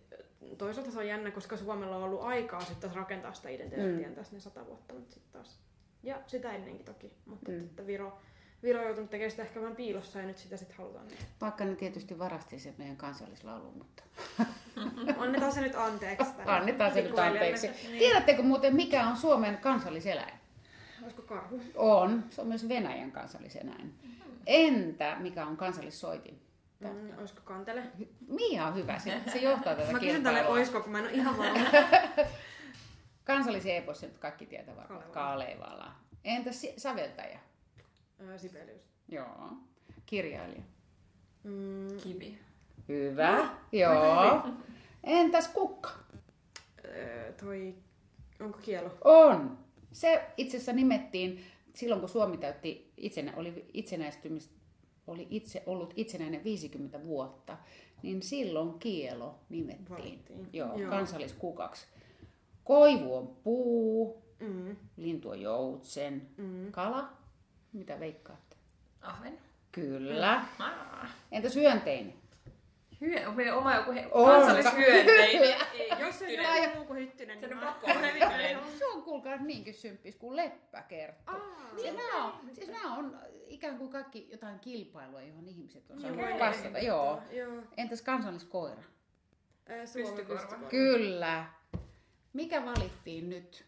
toisaalta se on jännä, koska Suomella on ollut aikaa sitten taas rakentaa sitä identiteettiä Mm. mm. tässä ne sata vuotta, mutta sitten taas, ja sitä ennenkin toki, mutta Mm. mm. että Viro, Viro on joutunut tekemään sitä ehkä vähän piilossa ja nyt sitä sitten halutaan. Niin. Vaikka ne tietysti varasti se meidän kansallislaulu, mutta Annetaan se nyt anteeksi. tänne annetaan se nyt pikkuveljelle. anteeksi. Niin. Tiedättekö muuten, mikä on Suomen kansalliseläin? Olisiko karhu? On. Se on myös Venäjän kansalliseläin. Entä mikä on kansallissoitin? Mm, olisiko kantele? Mia on hyvä, se, se johtaa tätä Mä kysyn tälle oisko, kun mä en ole ihan varma. Kansallisen epos, nyt kaikki tietää varmaan. Kalevala. Entäs si- säveltäjä? Ö, Sibelius. Joo. Kirjailija. Mm, Kivi. Hyvä. Joo. Entäs kukka? ö, toi Onko kielo? On. Se itse asiassa nimettiin silloin, kun Suomi täytti itsenä, oli itsenäistymistä, oli itse ollut itsenäinen 50 vuotta, niin silloin kielo nimettiin Valittiin. Joo, Joo. kansalliskukaksi. Koivu on puu, Mm. lintu on joutsen, Mm. kala, mitä veikkaatte? Ahven. Kyllä. Ah. Entäs hyönteinen? Hyö, onko meidän oma joku he, On. kansallishyönteinen? Ei, Jos ei ole muu kuin hyttynen, Se on niin pakko. Se on kuulkaa niinkin symppis kuin leppäkerttu. Aa, Siis nämä, on, siis nämä on ikään kuin kaikki jotain kilpailua, johon ihmiset on saanut vastata. Joo. Joo. Entäs kansalliskoira? Pystykorva. Kyllä. Mikä valittiin nyt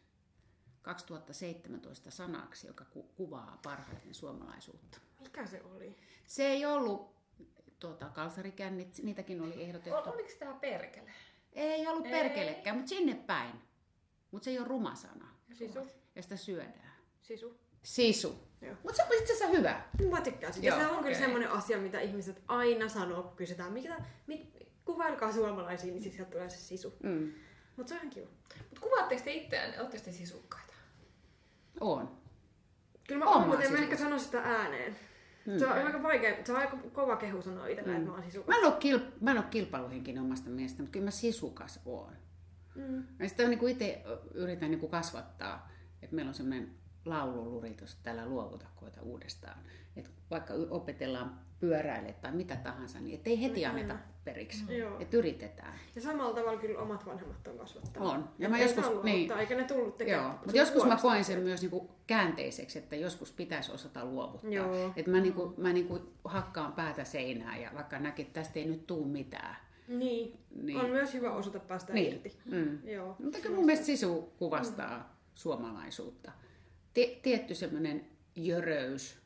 2017 sanaksi, joka ku- kuvaa parhaiten suomalaisuutta? Mikä se oli? Se ei ollut tuota, kalsarikännit, niitäkin oli Ol, ehdotettu. oliko tämä perkele? Ei ollut Ei. perkelekään, mutta sinne päin. Mutta se ei ole ruma sana. Sisu. Ja sitä syödään. Sisu. Sisu. Mutta se on itse asiassa hyvä. Mä tykkään. Joo, Ja se on kyllä okei. semmoinen asia, mitä ihmiset aina sanoo, kun kysytään, mikä, mit, kuvailkaa suomalaisia, niin sieltä tulee se sisu. Mm. Mutta se on ihan kiva. Mut kuvaatteko te itseään? Oletteko te sisukkaita? On. Kyllä mä Oon mutta en mä ehkä sano sitä ääneen. Se on aika vaikea, se on aika kova kehu sanoa itsellä, että mä oon sisukas. Mä en ole, kil- mä en ole kilpailuhenkinen omasta mielestä, mutta kyllä mä sisukas oon. Mm. Ja sitä niin itse yritän niin kasvattaa, että meillä on semmoinen laululuritus, että täällä luovuta koita uudestaan. Että vaikka opetellaan pyöräille tai mitä tahansa, niin ettei heti anneta periksi. Mm. Että yritetään. Ja samalla tavalla kyllä omat vanhemmat on kasvattanut. On. Ja Et mä ei joskus- luovuttaa, niin. Eikä ne tullut tekemään. Joo, mutta joskus mä koen sen myös niinku käänteiseksi, että joskus pitäisi osata luovuttaa. Joo. Että mä, niinku, mä niinku hakkaan päätä seinään ja vaikka näkin, että tästä ei nyt tuu mitään. Niin. Niin. On myös hyvä osata päästä Niin. irti. Mm. Joo. Mutta kyllä mun mielestä sisu kuvastaa suomalaisuutta. Tie- tietty semmoinen jöröys,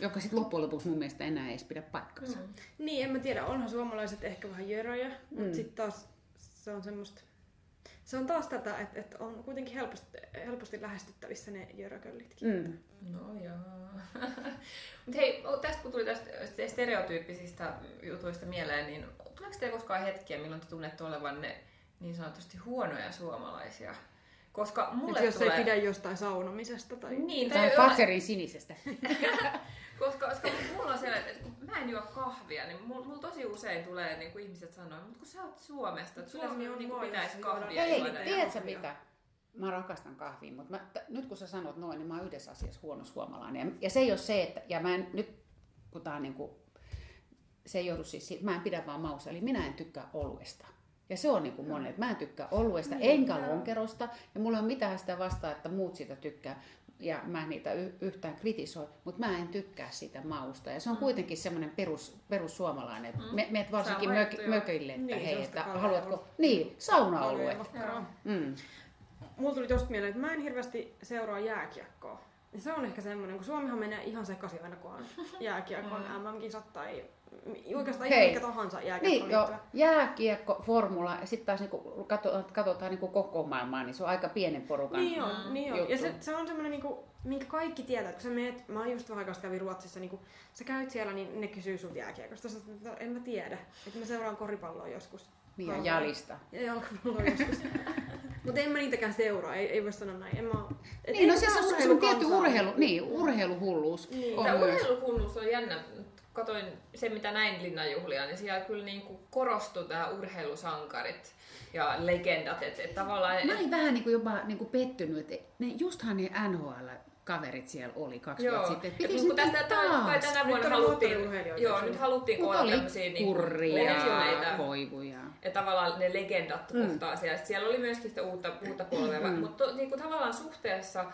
joka sitten loppujen lopuksi mun mielestä enää ei edes pidä paikkansa. Mm. Niin, en mä tiedä, onhan suomalaiset ehkä vähän jöröjä, mutta mm. sitten taas se on semmoista... Se on taas tätä, että, että on kuitenkin helposti, helposti lähestyttävissä ne jörököllitkin. Mm. No joo. Mutta hei, tästä kun tuli tästä stereotyyppisistä jutuista mieleen, niin tuleeko teille koskaan hetkiä, milloin te tunnette olevanne niin sanotusti huonoja suomalaisia? Koska mulle Et jos tulee... ei pidä jostain saunomisesta tai... Niin, Tai tai Fatserin sinisestä. koska, koska mulla on sellainen, että kun mä en juo kahvia, niin mulla, mulla tosi usein tulee niin kuin ihmiset sanoo, mutta kun sä oot Suomesta, että Suomi on niin kuin pitäisi kahvia Hei, juoda. ja- tiedätkö mitä? Mä rakastan kahvia, mutta mä, t- nyt kun sä sanot noin, niin mä oon yhdessä asiassa huono suomalainen. Ja, ja se ei ole se, että, ja mä en nyt, kun tää on niin kuin, se ei joudu siis mä en pidä vaan mausta, eli minä en tykkää oluesta. Ja se on niin kuin monen, että mä en tykkää oluesta, enkä lonkerosta, ja mulla ei ole mitään sitä vastaa, että muut sitä tykkää, ja mä en niitä y- yhtään kritisoi, mutta mä en tykkää sitä mausta. Ja se on kuitenkin semmoinen perus, perussuomalainen, että me, meet varsinkin mök, mökille, että Niin, hei, että haluatko, niin, makkaraa. Mm. Mulla tuli tosta mieleen, että mä en hirveästi seuraa jääkiekkoa. Ja se on ehkä semmoinen, kun Suomihan menee ihan sekaisin aina, kun on jääkiekon MM-kisat tai oikeastaan Hei. ihan mikä tahansa jääkiekko Niin, joo, jääkiekko, formula ja sitten taas niinku, katso, katsotaan niinku koko maailmaa, niin se on aika pienen porukan. Niin on, niin on. juttu. Ja se, se on semmoinen, niinku, minkä kaikki tietää, että kun sä meet, mä just vähän aikaa kävin Ruotsissa, niin kun sä käyt siellä, niin ne kysyy sun jääkiekosta. Sä että en mä tiedä, että mä seuraan koripalloa joskus. Niin, ja jalista. Ja jalkapalloa joskus. Mutta en mä niitäkään seuraa, ei, ei voi sanoa näin. En mä, et Niin, no se, on tietty urheilukansaa. urheilu, niin, urheiluhulluus Niin. on Tämä myös. urheilukunnus on jännä. Katoin se, mitä näin linnanjuhlia, niin siellä kyllä niin kuin korostui tämä urheilusankarit ja legendat. Että et tavallaan... Mä olin vähän niin kuin jopa niin kuin pettynyt, että ne, justhan ne NHL-kaverit siellä oli kaksi Joo, vuotta sitten. et Pitäisi kun nyt tästä kai taas. tänä Nyt vuonna oli haluttiin, joo, nyt haluttiin Mutta koota tämmöisiä niinku kurria, menestyneitä. koivuja. Ja tavallaan ne legendat Mm. kohtaa siellä. Sitten siellä oli myöskin sitä uutta, uutta polvea, Mm. mutta to, niinku tavallaan suhteessa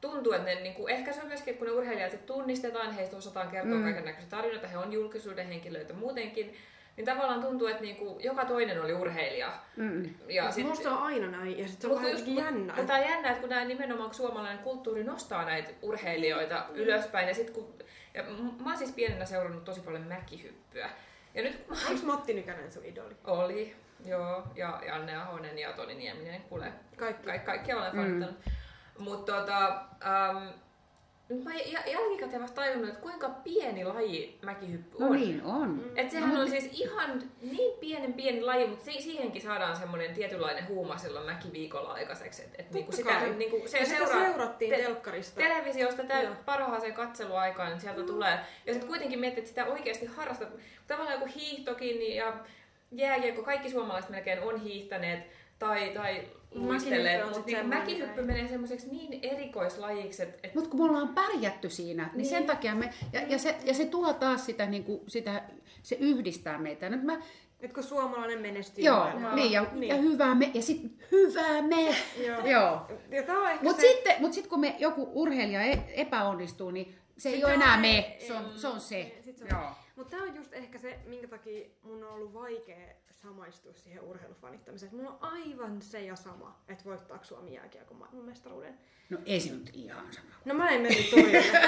tuntuu, että ne, niinku, ehkä se on myöskin, että kun ne urheilijat sit tunnistetaan, heistä osataan kertoa Mm. mm. kaiken näköisiä tarinoita, he on julkisuuden henkilöitä muutenkin, niin tavallaan tuntuu, että niinku, joka toinen oli urheilija. Mm. Ja Mut Musta on aina näin, ja sit se on vähän just, jännä. mutta on jännä, että kun nämä nimenomaan suomalainen kulttuuri nostaa näitä urheilijoita mm. ylöspäin, ja sit kun, ja mä oon siis pienenä seurannut tosi paljon mäkihyppyä. Ja nyt Onko Matti Nykänen sun idoli? oli, joo, ja Janne Ahonen ja Toni Nieminen, kuule, Kaikki. Kaik, kaikkia olen Mm. Mutta tota, ähm, mä ja- jälkikäteen vasta tajunnut, että kuinka pieni laji mäkihyppy No on. niin, on. Et sehän on siis ihan niin pienen pieni laji, mutta si- siihenkin saadaan semmoinen tietynlainen huuma silloin mäkiviikolla aikaiseksi. Et, et niinku sitä, niinku, se Ja sitä seuraa- seurattiin telkkarista. Televisiosta tä- parhaaseen katseluaikaan, niin sieltä tulee. Ja sitten kuitenkin miettii, että sitä oikeasti harrastat. Tavallaan joku hiihtokin niin- ja jääkiekko, kaikki suomalaiset melkein on hiihtäneet tai, tai luistelleet, on mutta niin semmoinen, mäkihyppy ei. menee semmoiseksi niin erikoislajiksi, että et, Mutta kun me ollaan pärjätty siinä, niin, niin sen takia me, ja, ja, se, ja se tuo taas sitä, niin kuin, sitä, se yhdistää meitä. Nyt mä, Et kun suomalainen menestyy joo, maailmalla. niin, ja, Niin. ja hyvää me, ja sit hyvää me. Joo. Joo. Ja tää on ehkä Mutta se... sitten, mut sit kun me joku urheilija e- epäonnistuu, niin se ei ole enää me, ei- se on, se on se. Se on- Joo. Mutta tämä on just ehkä se, minkä takia mun on ollut vaikea samaistua siihen urheilufanittamiseen. Mulla on aivan se ja sama, että voittaako Suomi jääkiekon maailmanmestaruuden. No ei se nyt ihan sama. No mä en mennyt torille.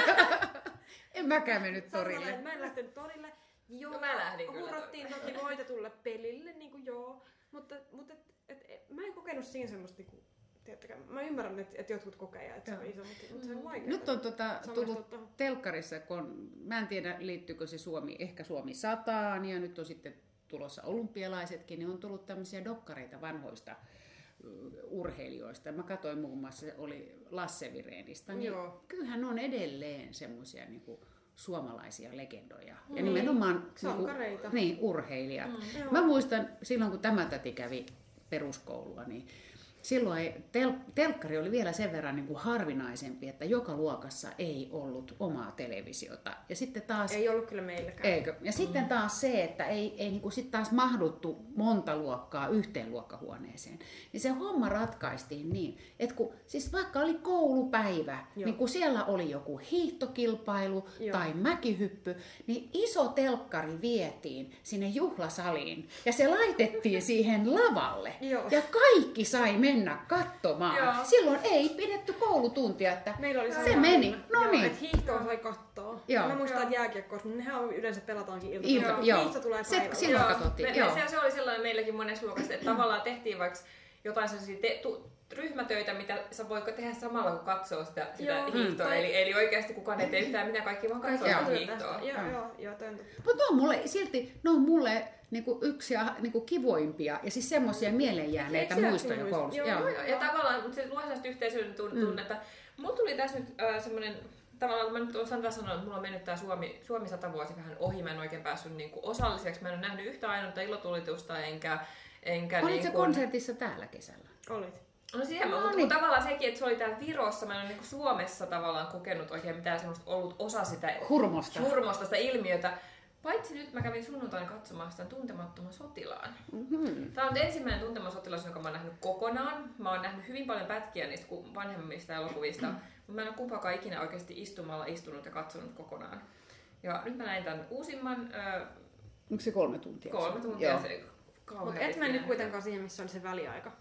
En mäkään mennyt torille. että Mä en lähtenyt torille. Joo, No mä lähdin kyllä hurrattiin toki voitetulle pelille, niin kuin joo. Mutta, mutta et, et, et, mä en kokenut siinä semmoista, niinku, tiedättekö, mä ymmärrän, että, että jotkut kokee, ja että se on iso, mutta, mutta se on vaikea. Nyt on tota, Samaistua tullut telkkarissa, kun mä en tiedä liittyykö se Suomi, ehkä Suomi sataan ja nyt on sitten tulossa olympialaisetkin, niin on tullut tämmöisiä dokkareita vanhoista ö, urheilijoista. Mä katsoin muun muassa, se oli Lasse Virenistä, niin Joo. kyllähän on edelleen semmoisia niin suomalaisia legendoja. Ja nimenomaan Sankareita. Niin, niin, urheilijat. Mm, Mä muistan silloin, kun tämä täti kävi peruskoulua, niin silloin ei, tel, telkkari oli vielä sen verran niin kuin harvinaisempi, että joka luokassa ei ollut omaa televisiota. Ja sitten taas... Ei ollut kyllä meilläkään. Eikö? Ja sitten taas se, että ei, ei niin kuin sit taas mahduttu monta luokkaa yhteen luokkahuoneeseen. Niin se homma ratkaistiin niin, että kun, siis vaikka oli koulupäivä, Joo. niin kun siellä oli joku hiihtokilpailu Joo. tai mäkihyppy, niin iso telkkari vietiin sinne juhlasaliin ja se laitettiin siihen lavalle. Joo. Ja kaikki sai mennä katsomaan. Joo. Silloin ei pidetty koulutuntia, että Meillä oli se meni. No Joo, niin. Et hiihtoa sai kattoo. Joo. Mä muistan, että jääkiekkoa, mutta nehän on yleensä pelataankin ilta. Ilta, Joo. joo. Hiihto tulee Se- silloin katsottiin, me, joo. Se, se oli sellainen meilläkin monessa luokassa, että tavallaan tehtiin vaikka jotain sellaisia te, tu, ryhmätöitä, mitä sä voiko tehdä samalla, kun katsoo sitä, sitä Joo. hiihtoa. Mm. Eli, eli oikeasti kukaan ei tee yhtään mitään, kaikki vaan katsoo Joo. sitä Joo, hiihtoa. Joo, Joo. joo, joo. Mutta on mulle silti, ne on mulle niinku yksi ja niinku kivoimpia ja siis semmoisia mieleenjääneitä muistoja muist- koulusta. joo, Joo. Joo, ja tavallaan mutta se luo sellaista yhteisöllinen tun- tunnetta. Mulla tuli tässä nyt äh, semmoinen, tavallaan mä nyt olen sanoa, että mulla on mennyt tämä Suomi, Suomi 100 vuosi vähän ohi, mä en oikein päässyt niinku osalliseksi, mä en ole nähnyt yhtä ainutta ilotulitusta, enkä, enkä Olit niin se konsertissa täällä kesällä? Olit. No siihen, no, mutta niin. tavallaan sekin, että se oli täällä Virossa, mä en ole niin Suomessa tavallaan kokenut oikein mitään semmoista ollut osa sitä Hurmosta. hurmosta, sitä ilmiötä. Paitsi nyt mä kävin sunnuntaina katsomaan sitä tuntemattoman sotilaan. Mm-hmm. Tämä on nyt ensimmäinen tuntematon sotilas, jonka mä oon nähnyt kokonaan. Mä oon nähnyt hyvin paljon pätkiä niistä vanhemmista elokuvista, mutta mä en ole kumpaakaan ikinä oikeasti istumalla istunut ja katsonut kokonaan. Ja nyt mä näin tämän uusimman ö, Onko se kolme tuntia? kolme tuntia. Joo. Se Mutta et mennyt näyttää. kuitenkaan siihen, missä oli se väliaika.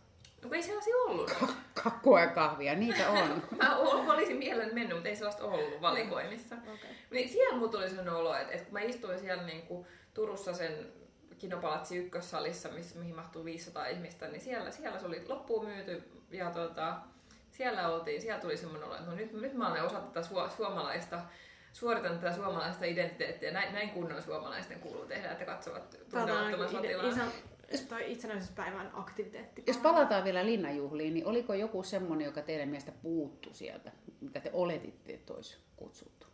No ei sellaisia ollut. Kakkua ja kahvia, niitä on. Mä ol- olisin mielelläni mennyt, mutta ei sellaista ollut valikoimissa. Okay. Niin siellä mulla tuli sellainen olo, että, että kun mä istuin siellä niin kuin Turussa sen Kinopalatsi ykkössalissa, missä, mihin mahtuu 500 ihmistä, niin siellä, siellä se oli loppuun myyty ja tota, siellä oltiin, siellä tuli semmoinen olo, että no nyt, nyt mä olen osa tätä su- suomalaista, suoritan tätä suomalaista identiteettiä, näin, näin kunnon suomalaisten kuuluu tehdä, että katsovat tuntemattoman niinku ide- sotilaan. Tai itsenäisyyspäivän aktiviteetti. Jos palataan vielä linnanjuhliin, niin oliko joku semmoinen, joka teidän mielestä puuttu sieltä, mitä te oletitte, että olisi kutsuttu?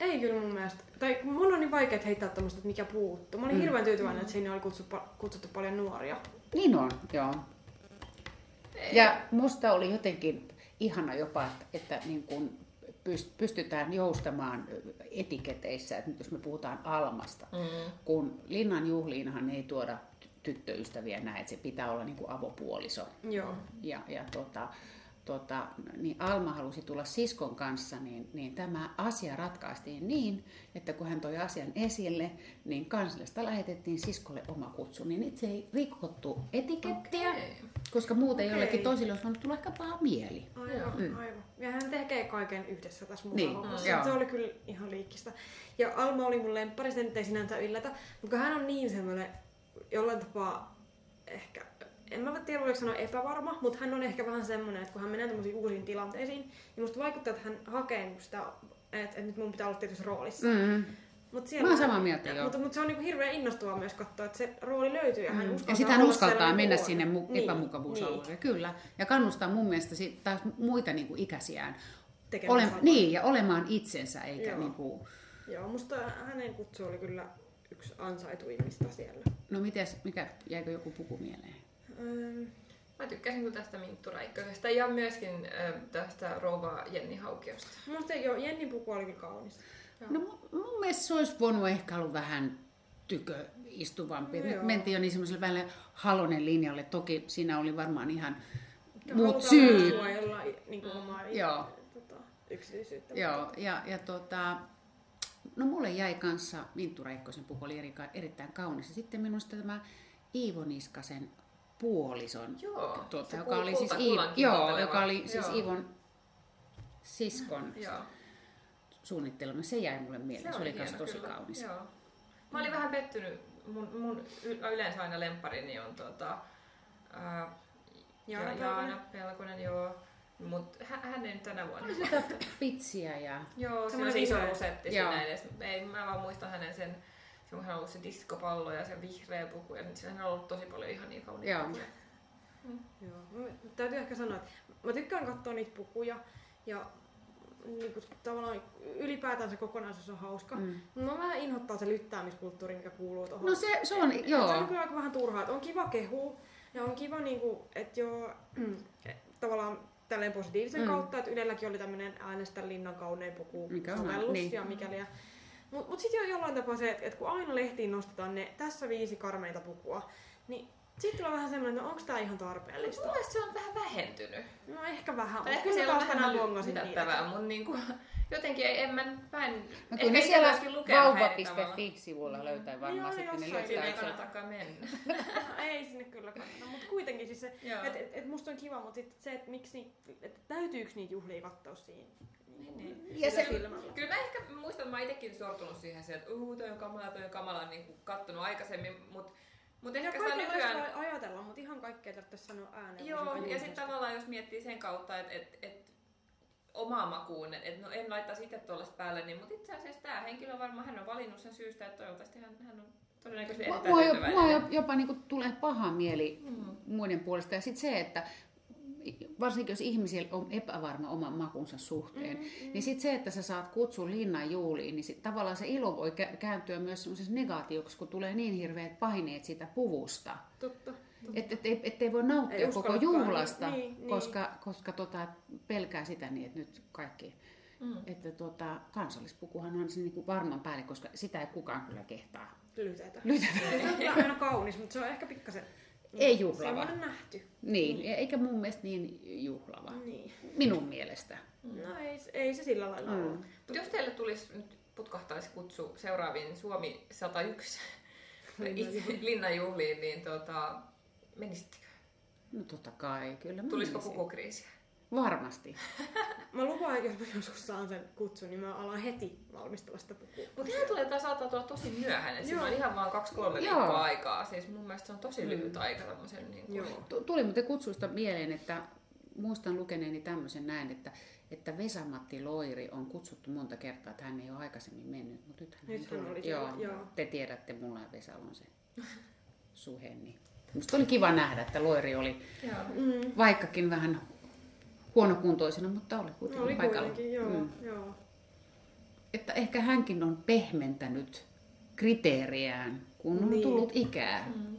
Ei kyllä mun mielestä. Tai kun mun on niin vaikea heittää tämmöistä, että mikä puuttuu. Mä olin Mm. hirveän tyytyväinen, että sinne oli kutsuttu, kutsuttu paljon nuoria. Niin on, joo. Ja musta oli jotenkin ihana jopa, että, että niin pyst- pystytään joustamaan etiketeissä, että jos me puhutaan Almasta, Mm. kun linnan juhliinhan ei tuoda ty- tyttöystäviä näin, että se pitää olla niin kuin avopuoliso. Joo. Ja, ja tota, tota, niin Alma halusi tulla siskon kanssa, niin, niin tämä asia ratkaistiin niin, että kun hän toi asian esille, niin kansallista lähetettiin siskolle oma kutsu, niin itse ei rikottu etikettiä, Okei. Koska muuten Okei. jollekin toisille olisi voinut tulla ehkä paha mieli. Aivan, Mm. aivan. Ja hän tekee kaiken yhdessä tässä Niin, muun hommassa. Se oli kyllä ihan liikkistä. Ja Alma oli mun lemppari, se nyt ei sinänsä yllätä. Mutta hän on niin semmoinen jollain tapaa ehkä en mä tiedä voiko sanoa epävarma, mutta hän on ehkä vähän semmoinen, että kun hän menee tämmöisiin uusiin tilanteisiin, niin musta vaikuttaa, että hän hakee niinku sitä, että, että nyt mun pitää olla tietysti roolissa. Mm. Mut Mä oon samaa mieltä, joo. Mutta, mutta se on niinku hirveän innostavaa myös katsoa, että se rooli löytyy ja hän Mm. uskaltaa Ja sitten hän uskaltaa mennä on. sinne mu- Niin, epämukavuusalueelle, niin, kyllä. Ja kannustaa mun mielestä sit taas muita niin kuin ikäisiään. tekemään Ole, samaa. niin, ja olemaan itsensä, eikä Joo. niin kuin, Joo, musta hänen kutsu oli kyllä yksi ansaituimmista siellä. no mites, mikä, jäikö joku puku mieleen? Ähm, Mä tykkäsin kyllä tästä Minttu Räikkösestä ja myöskin äh, tästä rouva Jenni Haukiosta. musta joo, Jennin puku oli kyllä kaunis. No mun- mielestä se olisi voinut ehkä ollut vähän tyköistuvampi. No Nyt mentiin jo niin semmoiselle välillä halonen linjalle. Toki siinä oli varmaan ihan Ja muut syyt. suojella niin kuin omaa Joo. tota, yksityisyyttä. Joo, ja, ja tota, no mulle jäi kanssa Minttu Räikkösen puku oli eri, erittäin kaunis. Ja sitten minusta tämä Iivo Niskasen puolison, Joo, tuota, joka oli siis Iivo, joo, joka oli siis Joo. Iivon siskon Joo. Suunnittelema. Se jäi mulle mieleen. Se, oli myös hieno, tosi kyllä. kaunis. Joo. Mä olin vähän pettynyt. Mun, mun yleensä aina lempparini on tota, ää, Jaana ja Jaana Pelkonen, joo. Mut hän, hän ei nyt tänä vuonna. Oli sitä pitsiä ja... Joo, se on se iso rosetti Joo. siinä edes. Ei, mä vaan muistan hänen sen, se on ollut se diskopallo ja se vihreä puku. Ja nyt sillä on ollut tosi paljon ihan niin kauniita Joo. pukuja. Joo. Mä, täytyy ehkä sanoa, että mä tykkään katsoa niitä pukuja ja niin kuin, tavallaan ylipäätään se kokonaisuus on hauska. Mm. Mm. Mä vähän inhottaa se lyttäämiskulttuuri, mikä kuuluu tuohon. No se, se on, Et Se joo. on kyllä aika vähän turhaa. On kiva kehu ja on kiva, niinku, että joo, tavallaan tälleen positiivisen Mm. mm. kautta, että Ylelläkin oli tämmöinen äänestä linnan kaunein puku Mikä sovellus niin. ja mikäli. Ja, mut, mut sitten jo jollain tapaa se, että, että kun aina lehtiin nostetaan ne tässä viisi karmeita pukua, niin sitten on vähän semmoinen, että no, onko tämä ihan tarpeellista? Mun mielestä se on vähän vähentynyt. No ehkä vähän, Tai ehkä kyllä siellä on vähän lytättävää, mutta niinku, jotenkin ei, en mä, mä en, No kyllä ne siellä vauva.fi-sivulla löytää Niin varmaan sitten ne jossain. Sinne ei löytää. kannatakaan mennä. No, ei sinne kyllä kannata, mutta kuitenkin siis se, että et, et musta on kiva, mutta sit se, että miksi niitä, et täytyykö niitä juhlia katsoa siinä. Niin, niin. Ja se-. Kyllä mä ehkä muistan, että mä itsekin sortunut siihen, että uu, toi on kamala, toi on kamala, niin kuin kattonut aikaisemmin, mutta mut Ja ehkä sitä kaikenlaista nykyään... voi ajatella, mutta ihan kaikkea tarvitsisi sanoa ääneen. Joo, ja sitten tavallaan jos miettii sen kautta, että et, et, omaa makuun, että no en laittaisi itse tuollaista päälle, niin, mutta itse asiassa tämä henkilö varmaan, hän on valinnut sen syystä, että toivottavasti hän, hän on todennäköisesti Mua, erittäin mua, jo- tyytyväinen. mua jo- jopa niinku tulee paha mieli Mm. muiden puolesta. Ja sitten se, että varsinkin jos ihmisillä on epävarma oman makunsa suhteen, Mm, mm, mm. niin sitten se, että sä saat kutsun linnan juuliin, niin sit tavallaan se ilo voi kä- kääntyä myös semmoisessa negaatioksi, kun tulee niin hirveät paineet siitä puvusta. Totta. Että et, et, et ei voi nauttia Ei koko uskallakaan, juhlasta, niin, niin. koska, koska tota, pelkää sitä niin, että nyt kaikki... Mm. Että tota, kansallispukuhan on se niinku varman päälle, koska sitä ei kukaan kyllä kehtaa. Lytätä. Lytätä. Se on aina kaunis, mutta se on ehkä pikkasen... Ei juhlava. Semmoinen nähty. Niin, mm. eikä mun mielestä niin juhlava. Niin. Minun mielestä. No ei, ei se sillä lailla Mm. ole. Mutta jos teille tulisi nyt putkahtaisi kutsu seuraaviin Suomi 101 itse linnanjuhliin, niin tota, menisittekö? No totta kai, kyllä. Tulisiko menisin. pukukriisiä? Varmasti. Mä lupaan, että jos mä joskus saan sen kutsun, niin mä alan heti valmistella sitä pukua. Mutta ihan tulee, tämä saattaa tulla tosi myöhään, että siinä Joo. on ihan vaan kaksi-kolme viikkoa aikaa. Siis mun mielestä se on tosi lyhyt aika tämmöisen niin kuin... Tuli muuten kutsusta mieleen, että muistan lukeneeni tämmöisen näin, että, että Vesa-Matti Loiri on kutsuttu monta kertaa, että hän ei ole aikaisemmin mennyt. Mutta nyt hän, Nyt hän oli joo, siellä, joo. Te tiedätte, mulla ja Vesalla on se suhe. Niin. Musta oli kiva nähdä, että Loiri oli Joo. Mm. vaikkakin vähän huonokuntoisena, mutta oli kuitenkin Oli paikalla. kuitenkin, joo. Mm. joo. Että ehkä hänkin on pehmentänyt kriteeriään, kun on Niin. tullut ikää. Mm.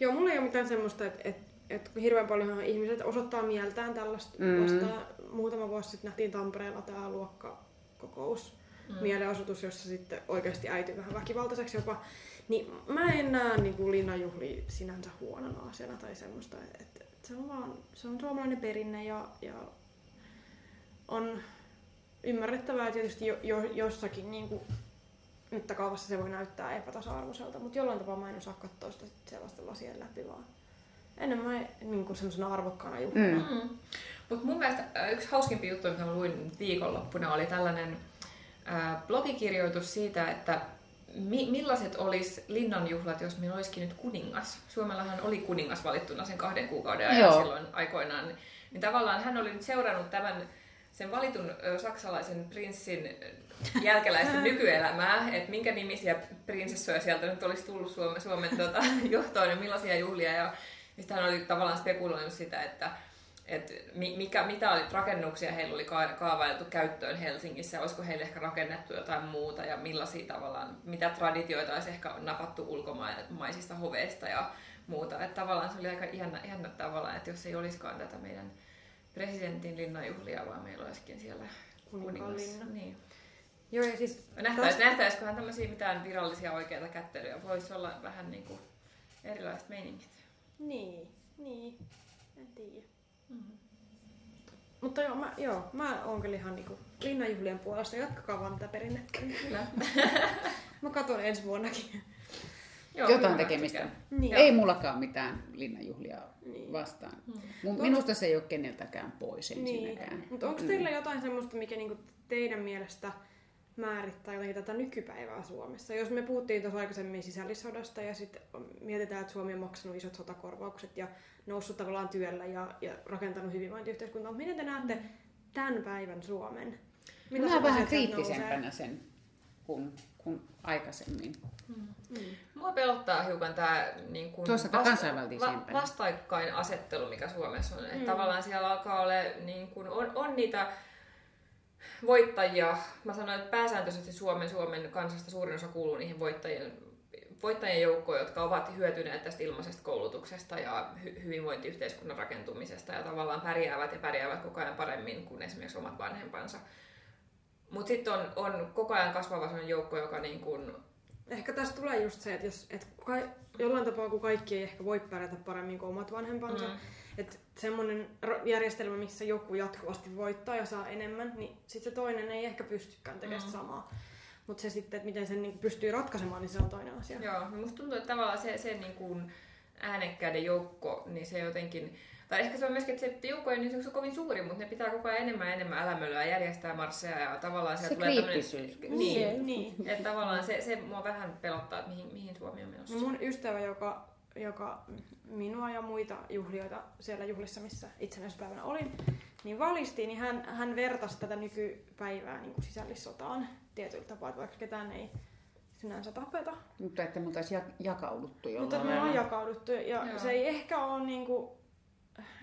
Joo, mulla ei ole mitään semmoista, että et, et hirveän paljon ihmiset osoittaa mieltään tällaista. Mm. Vasta muutama vuosi sitten nähtiin Tampereella tämä luokkakokous, mm. mielenosoitus, jossa sitten oikeasti äiti vähän väkivaltaiseksi jopa. Niin mä en näe niin kuin linnanjuhlia sinänsä huonona asiana tai semmoista. Et, et se on vaan, se on suomalainen perinne ja, ja on ymmärrettävää tietysti jo, jo, jossakin niin kuin, mittakaavassa se voi näyttää epätasa-arvoiselta, mutta jollain tapaa mä en osaa katsoa sitä sit sellaisten lasien läpi, vaan enemmän niin kuin semmoisena arvokkaana juhlana. Mm. Mm. Mutta mun mielestä äh, yksi hauskimpi juttu, mitä mä luin viikonloppuna, oli tällainen äh, blogikirjoitus siitä, että mi- millaiset olisi linnanjuhlat, jos meillä olisikin nyt kuningas? Suomellahan oli kuningas valittuna sen kahden kuukauden ajan Joo. silloin aikoinaan. Niin, tavallaan hän oli nyt seurannut tämän sen valitun ö, saksalaisen prinssin jälkeläisten nykyelämää, että minkä nimisiä prinsessoja sieltä nyt olisi tullut Suomen, Suomen tuota, johtoon ja millaisia juhlia. Ja sitten hän oli tavallaan spekuloinut sitä, että mi- mikä, mitä oli, rakennuksia heillä oli ka- kaavailtu käyttöön Helsingissä, ja olisiko heille ehkä rakennettu jotain muuta, ja millaisia tavallaan, mitä traditioita olisi ehkä napattu ulkomaisista hoveista ja muuta. Että tavallaan se oli aika ihana, ihana tavallaan, että jos ei olisikaan tätä meidän presidentin linnanjuhlia, vaan meillä olisikin siellä kuningas. Niin. Joo, ja siis Nähtäis, tästä- nähtäisiköhän tämmöisiä mitään virallisia oikeita kättelyjä? Voisi olla vähän niin kuin erilaiset meiningit. Niin, niin. En tiedä. Mutta joo, mä, joo, mä oon kyllä ihan niinku linnanjuhlien puolesta. Jatkakaa vaan tätä perinnettä. Kyllä. Mä katon ensi vuonnakin. Joo, Jotain tekemistä. Niin. Ei mullakaan mitään linnanjuhlia Niin. vastaan. Mun, minusta se ei ole keneltäkään pois ensinnäkään. Niin. Mutta onko teillä jotain semmoista, mikä niinku teidän mielestä määrittää jotenkin tätä nykypäivää Suomessa? Jos me puhuttiin tuossa aikaisemmin sisällissodasta ja sitten mietitään, että Suomi on maksanut isot sotakorvaukset ja noussut tavallaan työllä ja, ja rakentanut hyvinvointiyhteiskuntaa. Miten te näette tämän päivän Suomen? Mä Millaiset näen vähän kriittisempänä sen kuin, kuin aikaisemmin. Mua pelottaa hiukan tämä niin kuin vastakkain asettelu, mikä Suomessa on. Mm. Tavallaan siellä alkaa olla, niin kuin, on, on niitä voittajia. Mä sanoin, että pääsääntöisesti Suomen, Suomen kansasta suurin osa kuuluu niihin voittajien, voittajien joukkoon, jotka ovat hyötyneet tästä ilmaisesta koulutuksesta ja hy- hyvinvointiyhteiskunnan rakentumisesta ja tavallaan pärjäävät ja pärjäävät koko ajan paremmin kuin esimerkiksi omat vanhempansa. Mutta sitten on, on koko ajan kasvava sellainen joukko, joka niin kuin Ehkä tässä tulee just se, että jos, et kai, jollain tapaa kun kaikki ei ehkä voi pärjätä paremmin kuin omat vanhempansa, Mm. että semmoinen järjestelmä, missä joku jatkuvasti voittaa ja saa enemmän, niin sitten se toinen ei ehkä pystykään tekemään mm. samaa. Mutta se sitten, että miten sen niin pystyy ratkaisemaan, niin se on toinen asia. Joo, niin musta tuntuu, että tavallaan se, se niin kuin äänekkäiden joukko, niin se jotenkin... Tai ehkä se on myöskin, että se joukko ei niin se on kovin suuri, mutta ne pitää koko ajan enemmän ja enemmän älämölyä järjestää marsseja ja tavallaan Se tulee tämmönen- kriittisyys. Niin, niin. että tavallaan se, se mua vähän pelottaa, että mihin, mihin Suomi on menossa. No mun ystävä, joka, joka minua ja muita juhlioita siellä juhlissa, missä itsenäisyyspäivänä olin, niin valisti, niin hän, hän vertasi tätä nykypäivää niin kuin sisällissotaan tietyllä tapaa, että vaikka ketään ei sinänsä tapeta, Mutta että me oltaisiin jak- jakauduttu jollain Mutta me lailla. on jakauduttu ja Joo. se ei ehkä ole niinku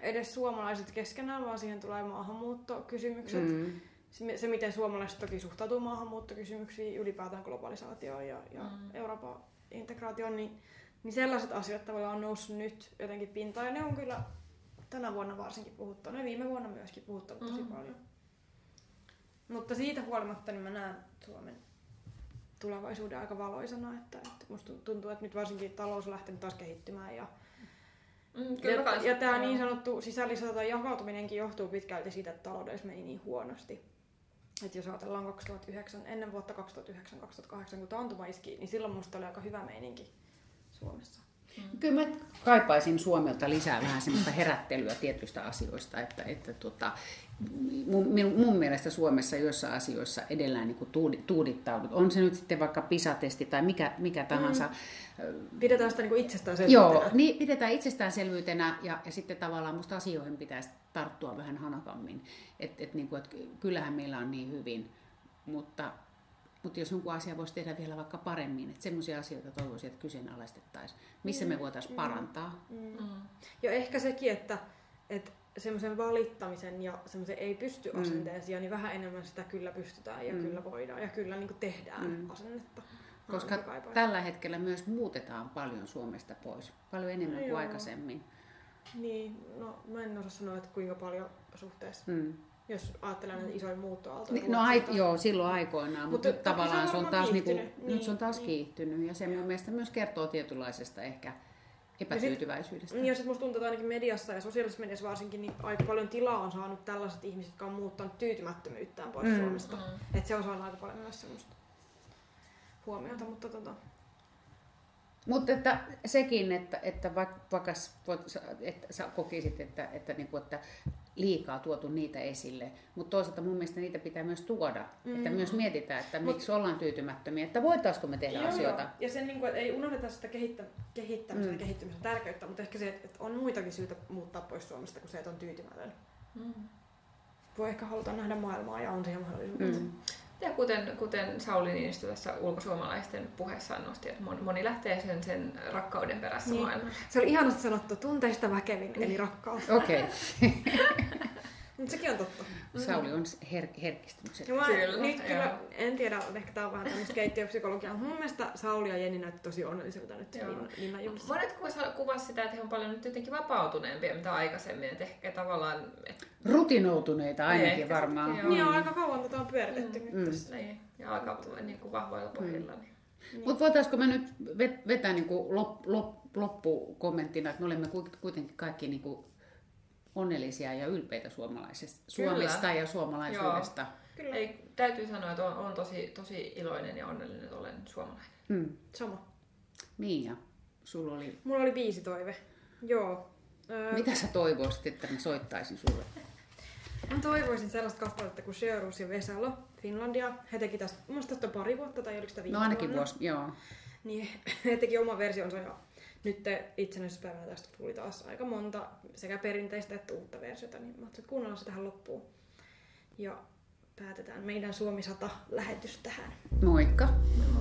edes suomalaiset keskenään, vaan siihen tulee maahanmuuttokysymykset. Mm. Se, se, miten suomalaiset toki suhtautuu maahanmuuttokysymyksiin, ylipäätään globalisaatioon ja, ja mm. Euroopan integraatioon, niin, niin sellaiset asiat tavallaan on noussut nyt jotenkin pintaan ja ne on kyllä tänä vuonna varsinkin puhuttu. Ne viime vuonna myöskin puhuttanut tosi Mm. paljon. Mutta siitä huolimatta niin mä näen Suomen tulevaisuuden aika valoisana, että, että musta tuntuu, että nyt varsinkin talous on lähtenyt taas kehittymään ja, Mm, kyllä ja, ja tämä niin sanottu sisällissota jakautuminenkin johtuu pitkälti siitä, että taloudessa meni niin huonosti. Että jos ajatellaan 2009, ennen vuotta 2009-2008, kun taantuma iski, niin silloin musta oli aika hyvä meininki Suomessa. Kyllä mä kaipaisin Suomelta lisää vähän semmoista herättelyä tietyistä asioista, että, että tota, mun, mun mielestä Suomessa joissain asioissa edellään niin tuudi, tuudittaudut. On se nyt sitten vaikka PISA-testi tai mikä, mikä tahansa. Pidetään sitä niin itsestään Joo, niin pidetään itsestäänselvyytenä ja, ja sitten tavallaan musta asioihin pitäisi tarttua vähän hanakammin. Et, et niin kuin, et kyllähän meillä on niin hyvin, mutta, mutta jos jonkun asia voisi tehdä vielä vaikka paremmin, että semmoisia asioita toivoisin, että kyseenalaistettaisiin, missä me voitaisiin parantaa. Mm. Ja ehkä sekin, että, että semmoisen valittamisen ja semmoisen ei pysty Mm. asenteen sijaan, niin vähän enemmän sitä kyllä pystytään ja Mm. kyllä voidaan ja kyllä niin tehdään Mm. asennetta. Koska tällä hetkellä myös muutetaan paljon Suomesta pois, paljon enemmän kuin Joo. aikaisemmin. Niin, no mä en osaa sanoa, että kuinka paljon suhteessa, Mm. Jos ajatellaan näitä isoja muuttoaaltoja. Ni- No ai, joo, silloin aikoinaan, mutta, Mutta nyt toki se on tavallaan se on taas, niinku, kiihtynyt. nyt se on Niin, taas niin. kiihtynyt ja se mun mielestä myös kertoo tietynlaisesta ehkä epätyytyväisyydestä. Niin, ja sit musta tuntuu, että ainakin mediassa ja sosiaalisessa mediassa varsinkin, niin aika paljon tilaa on saanut tällaiset ihmiset, jotka on muuttanut tyytymättömyyttään pois Mm. Suomesta. Mm. Että se on saanut aika paljon myös semmoista huomiota, mutta tota... Mutta että sekin, että, että vaikka, vaikka voit- että sä kokisit, että, että, niinku, että liikaa tuotu niitä esille, mutta toisaalta mun mielestä niitä pitää myös tuoda, mm. että myös mietitään, että miksi ollaan tyytymättömiä, että voitaisiko me tehdä Joo, asioita. joo. Ja sen, niin kuin, että ei unohdeta sitä kehittä, kehittämistä Mm. kehittymisen tärkeyttä, mutta ehkä se, että että on muitakin syitä muuttaa pois Suomesta kuin se, että on tyytymätön. Mm. Voi ehkä haluta nähdä maailmaa ja on siihen mahdollisuus. Mm. Ja kuten, kuten Sauli Niinistö tässä ulkosuomalaisten puheessaan nosti, että moni, lähtee sen, sen rakkauden perässä Niin. maailmaan. Se oli ihanasti sanottu, tunteista väkevin, eli rakkaus. Okei, Mutta sekin on totta. Sauli on her- herkistynyt sen. Ja mä Kyllä, nyt kyllä, en tiedä, ehkä tää on vähän tämmöistä keittiöpsykologiaa, mutta mun mielestä Sauli ja Jenni näytti tosi onnelliselta nyt Joo. Lin- Linnanjuhlissa. Monet kuvas- kuvasi sitä, että he on paljon nyt jotenkin vapautuneempia mitä aikaisemmin. Että ehkä tavallaan... Et, Rutinoutuneita ainakin Ehkä varmaan. joo. Niin on aika kauan tätä on pyöritetty Mm. nyt Mm. tässä. niin, ja aika niin kuin vahvoilla pohjilla. Niin. Mutta voitaisiko me nyt vet- vetää niinku lop, lop, loppukommenttina, että me olemme kuit- kuitenkin kaikki niinku onnellisia ja ylpeitä suomalaisesta, Kyllä. Suomesta ja suomalaisuudesta. Kyllä, Ei, täytyy sanoa, että on, on tosi, tosi iloinen ja onnellinen, että olen suomalainen. Mm. sama. Miia, sulla oli... Mulla oli viisi toive. Joo. Öö, Mitä sä toivoisit, että mä soittaisin sulle? Mä toivoisin sellaista kappaletta kuin Sjöruus ja Vesalo, Finlandia. He teki tästä, mun mielestä tästä on pari vuotta tai oliko sitä viime No ainakin vuonna. vuosi, joo. Niin he teki oman versionsa ja nyt itsenäisyyspäivänä tästä tuli taas aika monta sekä perinteistä että uutta versiota, niin mä ajattelin, kuunnellaan se tähän loppuun. Ja päätetään meidän Suomi 100 lähetys tähän. Moikka! Moi